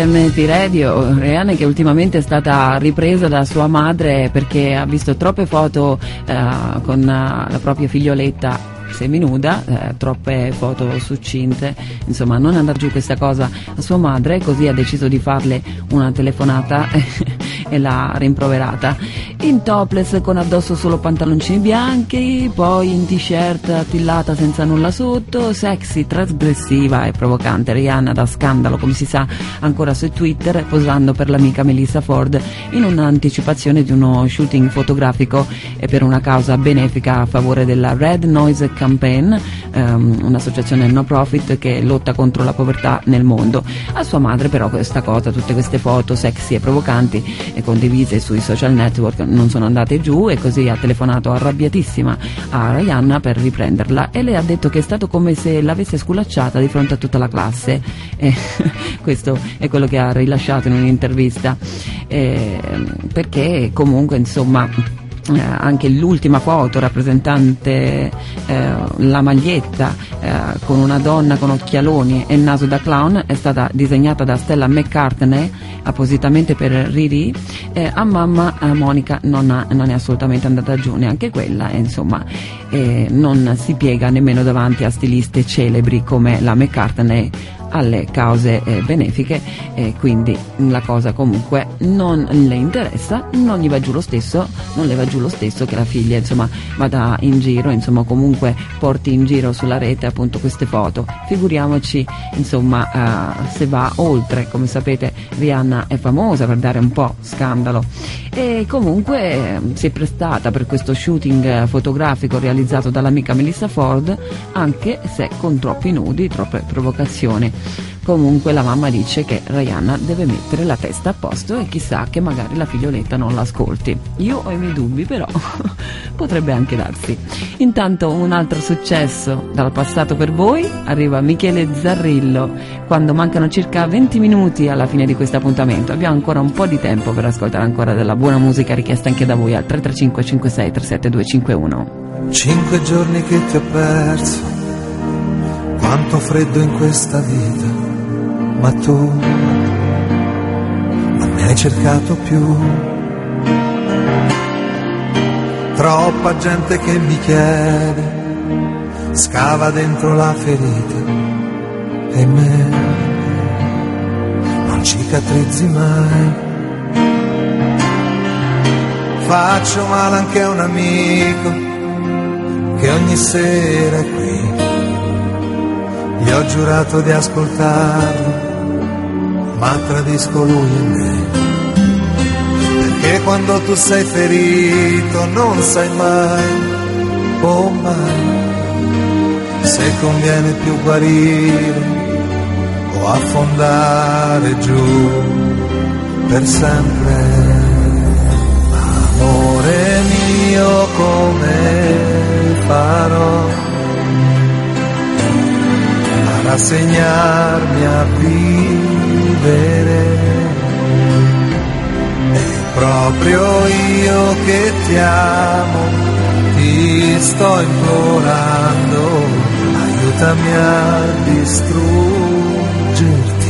CRMT Radio, Rihanna che ultimamente è stata ripresa da sua madre perché ha visto troppe foto eh, con eh, la propria figlioletta seminuda, eh, troppe foto succinte, insomma non andare giù questa cosa a sua madre, così ha deciso di farle una telefonata e l'ha rimproverata. In topless con addosso solo pantaloncini bianchi, poi in t-shirt attillata senza nulla sotto, sexy, trasgressiva e provocante. Rihanna da scandalo, come si sa, ancora su Twitter, posando per l'amica Melissa Ford in un'anticipazione di uno shooting fotografico e per una causa benefica a favore della Red Noise Campaign, ehm, un'associazione no profit che lotta contro la povertà nel mondo. A sua madre però questa cosa, tutte queste foto sexy e provocanti e condivise sui social network non sono andate giù e così ha telefonato arrabbiatissima a Rihanna per riprenderla e le ha detto che è stato come se l'avesse sculacciata di fronte a tutta la classe. E questo è quello che ha rilasciato in un'intervista. Eh, perché comunque insomma eh, anche l'ultima foto rappresentante eh, la maglietta eh, con una donna con occhialoni e naso da clown è stata disegnata da Stella McCartney appositamente per Riri. Eh, a mamma Monica non, ha- non è assolutamente andata giù neanche quella e insomma eh, non si piega nemmeno davanti a stiliste celebri come la McCartney alle cause eh, benefiche e quindi la cosa comunque non le interessa, non gli va giù lo stesso, non le va giù lo stesso che la figlia insomma vada in giro, insomma comunque porti in giro sulla rete appunto queste foto. Figuriamoci insomma eh, se va oltre, come sapete Rihanna è famosa per dare un po' scandalo e comunque eh, si è prestata per questo shooting fotografico realizzato dall'amica Melissa Ford anche se con troppi nudi, troppe provocazioni. Comunque la mamma dice che Rihanna deve mettere la testa a posto e chissà che magari la figlioletta non l'ascolti. Io ho i miei dubbi, però potrebbe anche darsi. Intanto un altro successo dal passato per voi arriva Michele Zarrillo quando mancano circa 20 minuti alla fine di questo appuntamento. Abbiamo ancora un po' di tempo per ascoltare ancora della buona musica richiesta anche da voi al 335 56 37251. Cinque giorni che ti ho perso, quanto freddo in questa vita, ma tu non mi hai cercato più. Troppa gente che mi chiede, scava dentro la ferita e me non cicatrizzi mai. Faccio male anche a un amico che ogni sera è qui Gli ho giurato di ascoltarlo, ma tradisco lui in me. Perché quando tu sei ferito non sai mai, oh mai, se conviene più guarire o affondare giù per sempre. Amore mio, come farò rassegnarmi a vivere? È proprio io che ti amo, ti sto implorando, aiutami a distruggerti.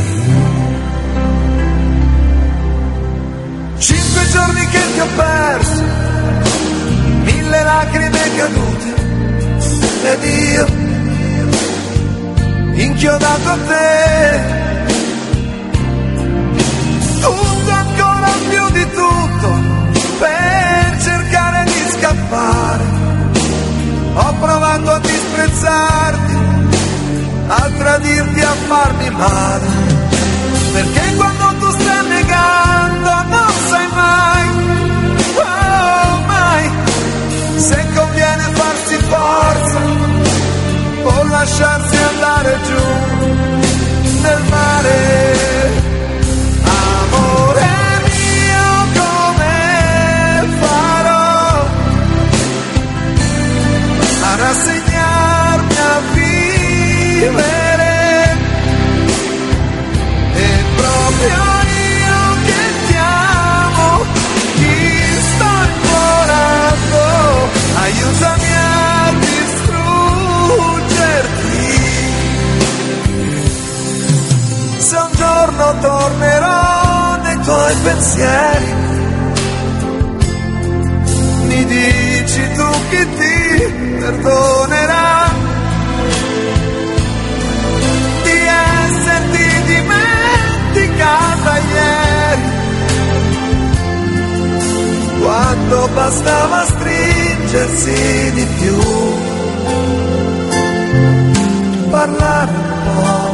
Cinque giorni che ti ho perso, mille lacrime cadute, ed io, inchiodato a te, tutto ancora più di tutto, per cercare di scappare, ho provato a disprezzarti, a tradirti, a farmi male, perché quando tu stai negando non sai mai, oh mai, se conviene farsi forza o lasciarsi andare giù nel mare. Amore mio, come farò a rassegnarmi a vivere? Proprio io che ti amo, ti sto implorando, aiutami tornerò nei tuoi pensieri, mi dici tu che ti perdonerà? Di esserti dimenticata ieri, quando bastava stringersi di più, parlare un po'.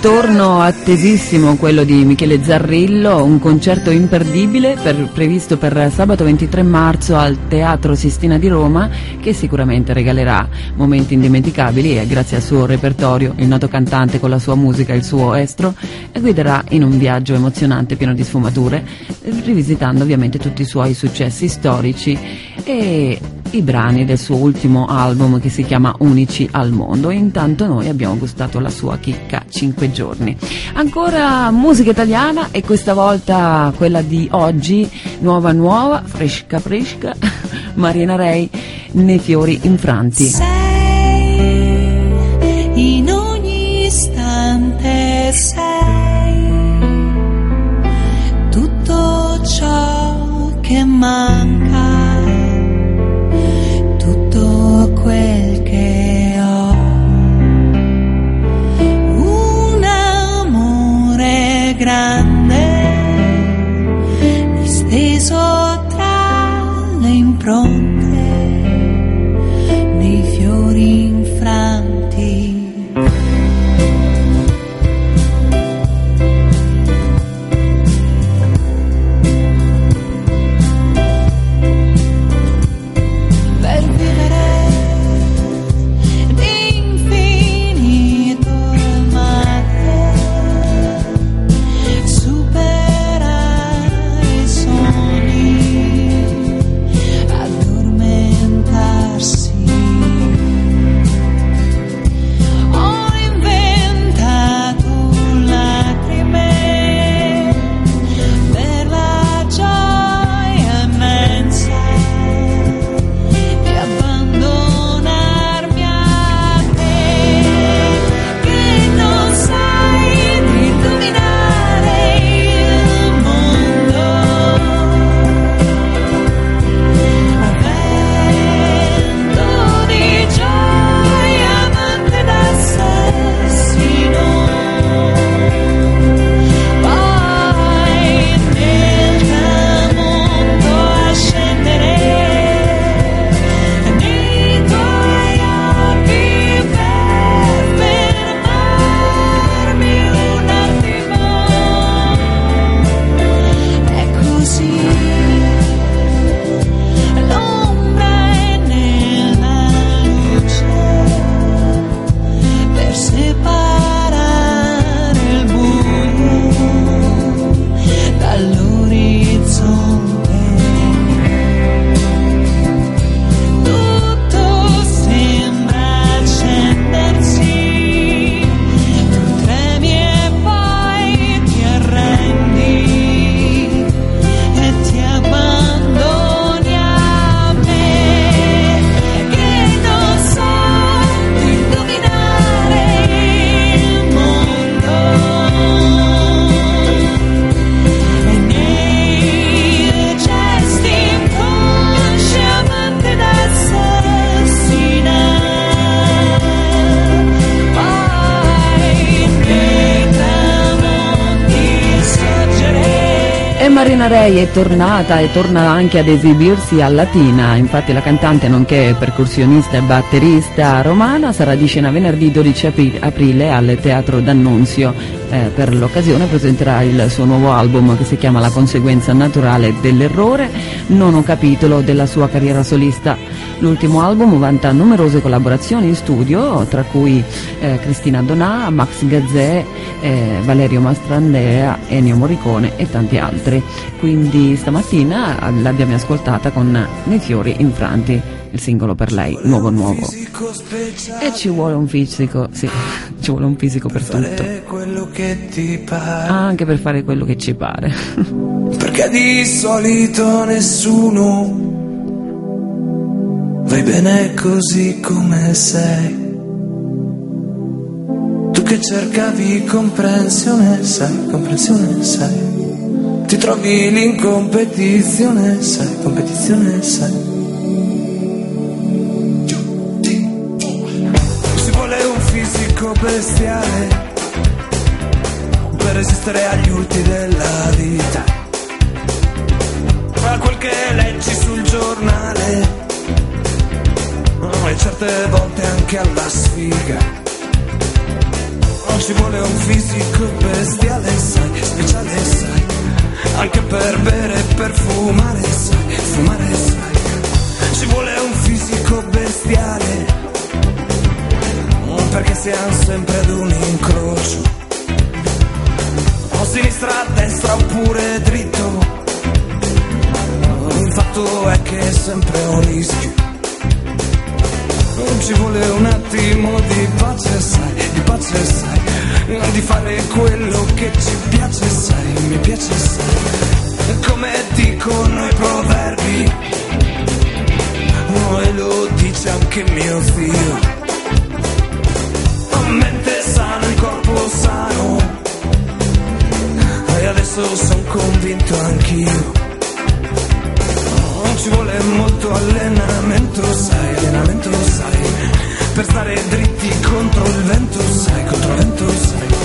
Ritorno attesissimo, quello di Michele Zarrillo, un concerto imperdibile per- previsto per sabato 23 marzo al Teatro Sistina di Roma, che sicuramente regalerà momenti indimenticabili e grazie al suo repertorio, il noto cantante con la sua musica e il suo estro, guiderà in un viaggio emozionante pieno di sfumature, rivisitando ovviamente tutti i suoi successi storici. E i brani del suo ultimo album che si chiama Unici al mondo. Intanto noi abbiamo gustato la sua chicca 5 giorni. Ancora musica italiana e questa volta quella di oggi, nuova nuova, fresca fresca, Marina Rei, nei fiori infranti. Sei in ogni istante sei tutto ciò che manca, È tornata e torna anche ad esibirsi a Latina, infatti la cantante nonché percussionista e batterista romana sarà di scena venerdì 12 apri- aprile al Teatro D'Annunzio. Eh, per l'occasione presenterà il suo nuovo album che si chiama La conseguenza naturale dell'errore, nono capitolo della sua carriera solista. L'ultimo album vanta numerose collaborazioni in studio, tra cui eh, Cristina Donà, Max Gazzè, eh, Valerio Mastrandea, Ennio Morricone e tanti altri. Quindi stamattina l'abbiamo ascoltata con Nei fiori infranti, il singolo per lei, nuovo nuovo. E ci vuole un fisico, sì, ci vuole un fisico per tutto. Che ti pare. Anche per fare quello che ci pare. Perché di solito nessuno vai bene così come sei. Tu che cercavi comprensione, sai, comprensione, sai. Ti trovi in competizione, sai, competizione, sai. Fisico bestiale per resistere agli urti della vita. A quel che leggi sul giornale e certe volte anche alla sfiga. Non ci vuole un fisico bestiale, sai, speciale, sai, anche per bere e per fumare, sai, fumare, sai. Ci vuole un fisico bestiale, perché siamo sempre ad un incrocio. O sinistra, destra oppure dritto. Il fatto è che è sempre un rischio. Ci vuole un attimo di pace, sai, di pace, sai, di fare quello che ci piace, sai, mi piace, sai, come dicono i proverbi, e lo dice anche mio zio, mente sana, il corpo sano, e adesso sono convinto anch'io. Non ci vuole molto allenamento, sai, allenamento, sai, per stare dritti contro il vento, sai, contro il vento, sai.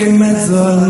Siamo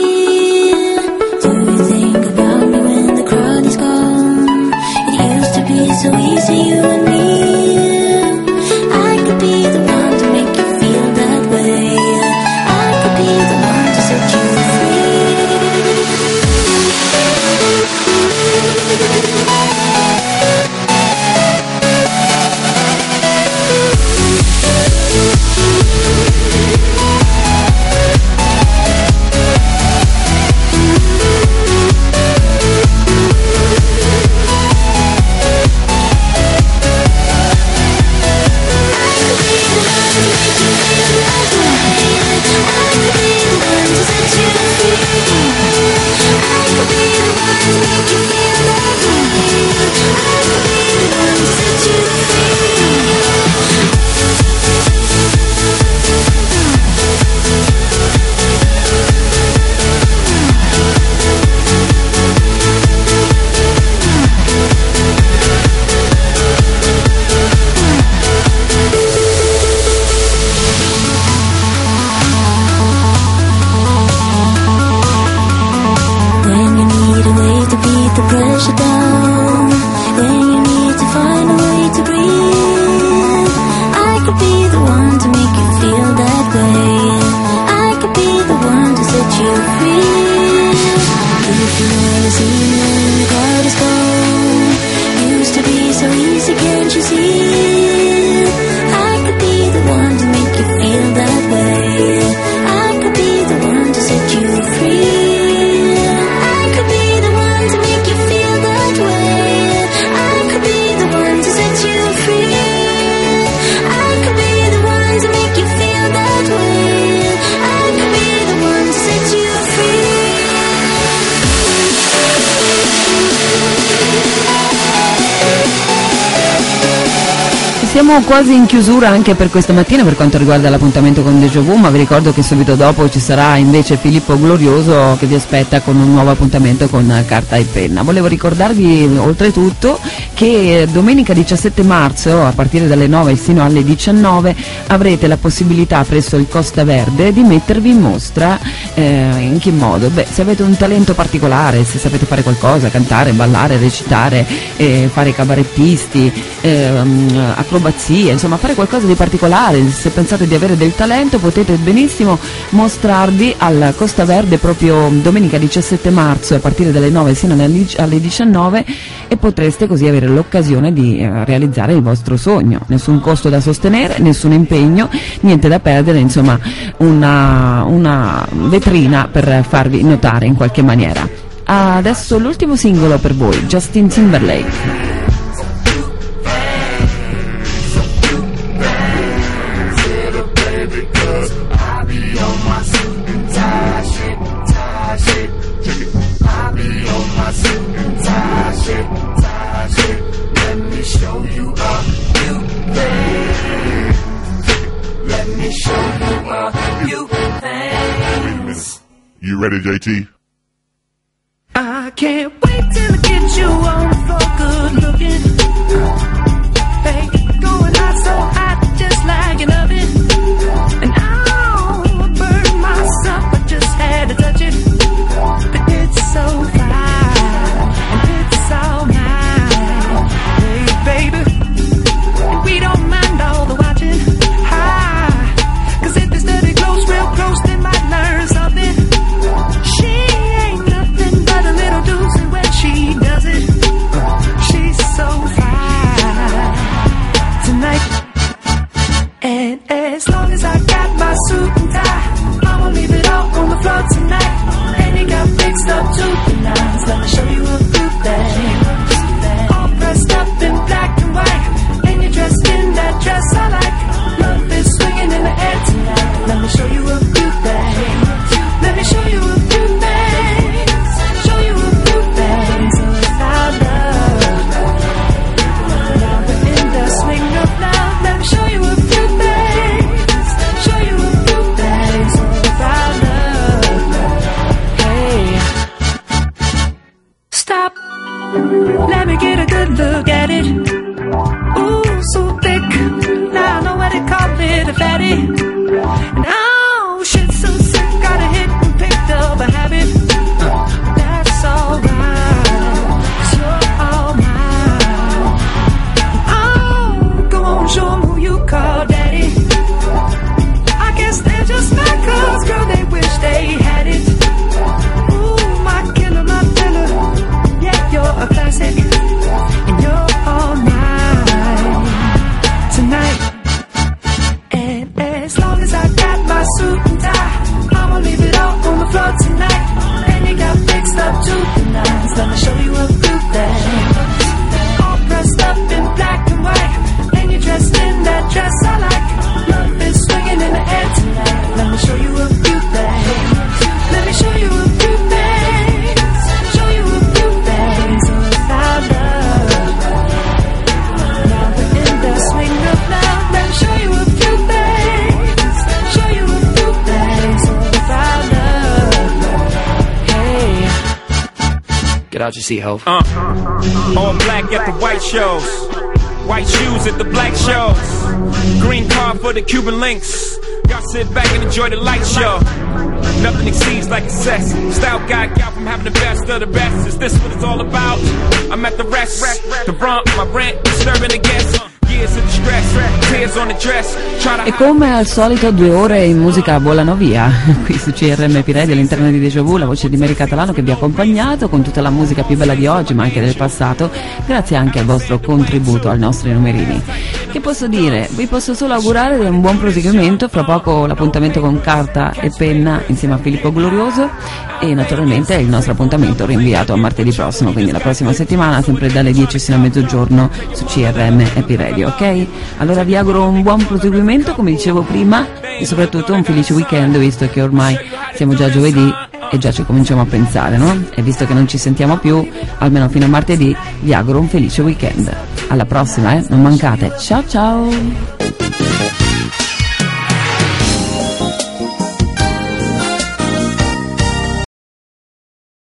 всегда Siamo quasi in chiusura anche per questa mattina per quanto riguarda l'appuntamento con Deja Vu, ma vi ricordo che subito dopo ci sarà invece Filippo Glorioso che vi aspetta con un nuovo appuntamento con carta e penna. Volevo ricordarvi oltretutto che domenica 17 marzo a partire dalle 9 sino alle 19 avrete la possibilità presso il Costa Verde di mettervi in mostra eh, in che modo? Beh, se avete un talento particolare, se sapete fare qualcosa, cantare, ballare, recitare, eh, fare cabarettisti, ehm, acrobazie, insomma fare qualcosa di particolare, se pensate di avere del talento potete benissimo mostrarvi al Costa Verde proprio domenica 17 marzo a partire dalle 9 sino alle alle 19 e potreste così avere l'occasione di eh, realizzare il vostro sogno. Nessun costo da sostenere, nessun impegno, niente da perdere, insomma una, una vetrina per farvi notare in qualche maniera. Adesso l'ultimo singolo per voi, Justin Timberlake. You ready, JT? I can't wait till I get you on good looking. Hey, going hot so suit and tie. I'ma leave it all on the floor tonight. And you got fixed up to the nines. Let me show you. Just see how. Uh, all black at the white shows. White shoes at the black shows. Green card for the Cuban links. Y'all sit back and enjoy the light show. Nothing exceeds like excess. Style got got from having the best of the best. Is this what it's all about? I'm at the rest. The rump, my rent, disturbing the guests. E come al solito due ore in musica volano via, qui su CRM Pirelli all'interno di Deja Vu, la voce di Mary Catalano che vi ha accompagnato con tutta la musica più bella di oggi ma anche del passato, grazie anche al vostro contributo ai nostri numerini. Che posso dire? Vi posso solo augurare un buon proseguimento, fra poco l'appuntamento con carta e penna insieme a Filippo Glorioso e naturalmente il nostro appuntamento rinviato a martedì prossimo, quindi la prossima settimana sempre dalle 10 sino a mezzogiorno su CRM Happy Radio, ok? Allora vi auguro un buon proseguimento come dicevo prima e soprattutto un felice weekend visto che ormai siamo già giovedì e già ci cominciamo a pensare, no? E visto che non ci sentiamo più, almeno fino a martedì, vi auguro un felice weekend. Alla prossima, eh? Non mancate. Ciao ciao!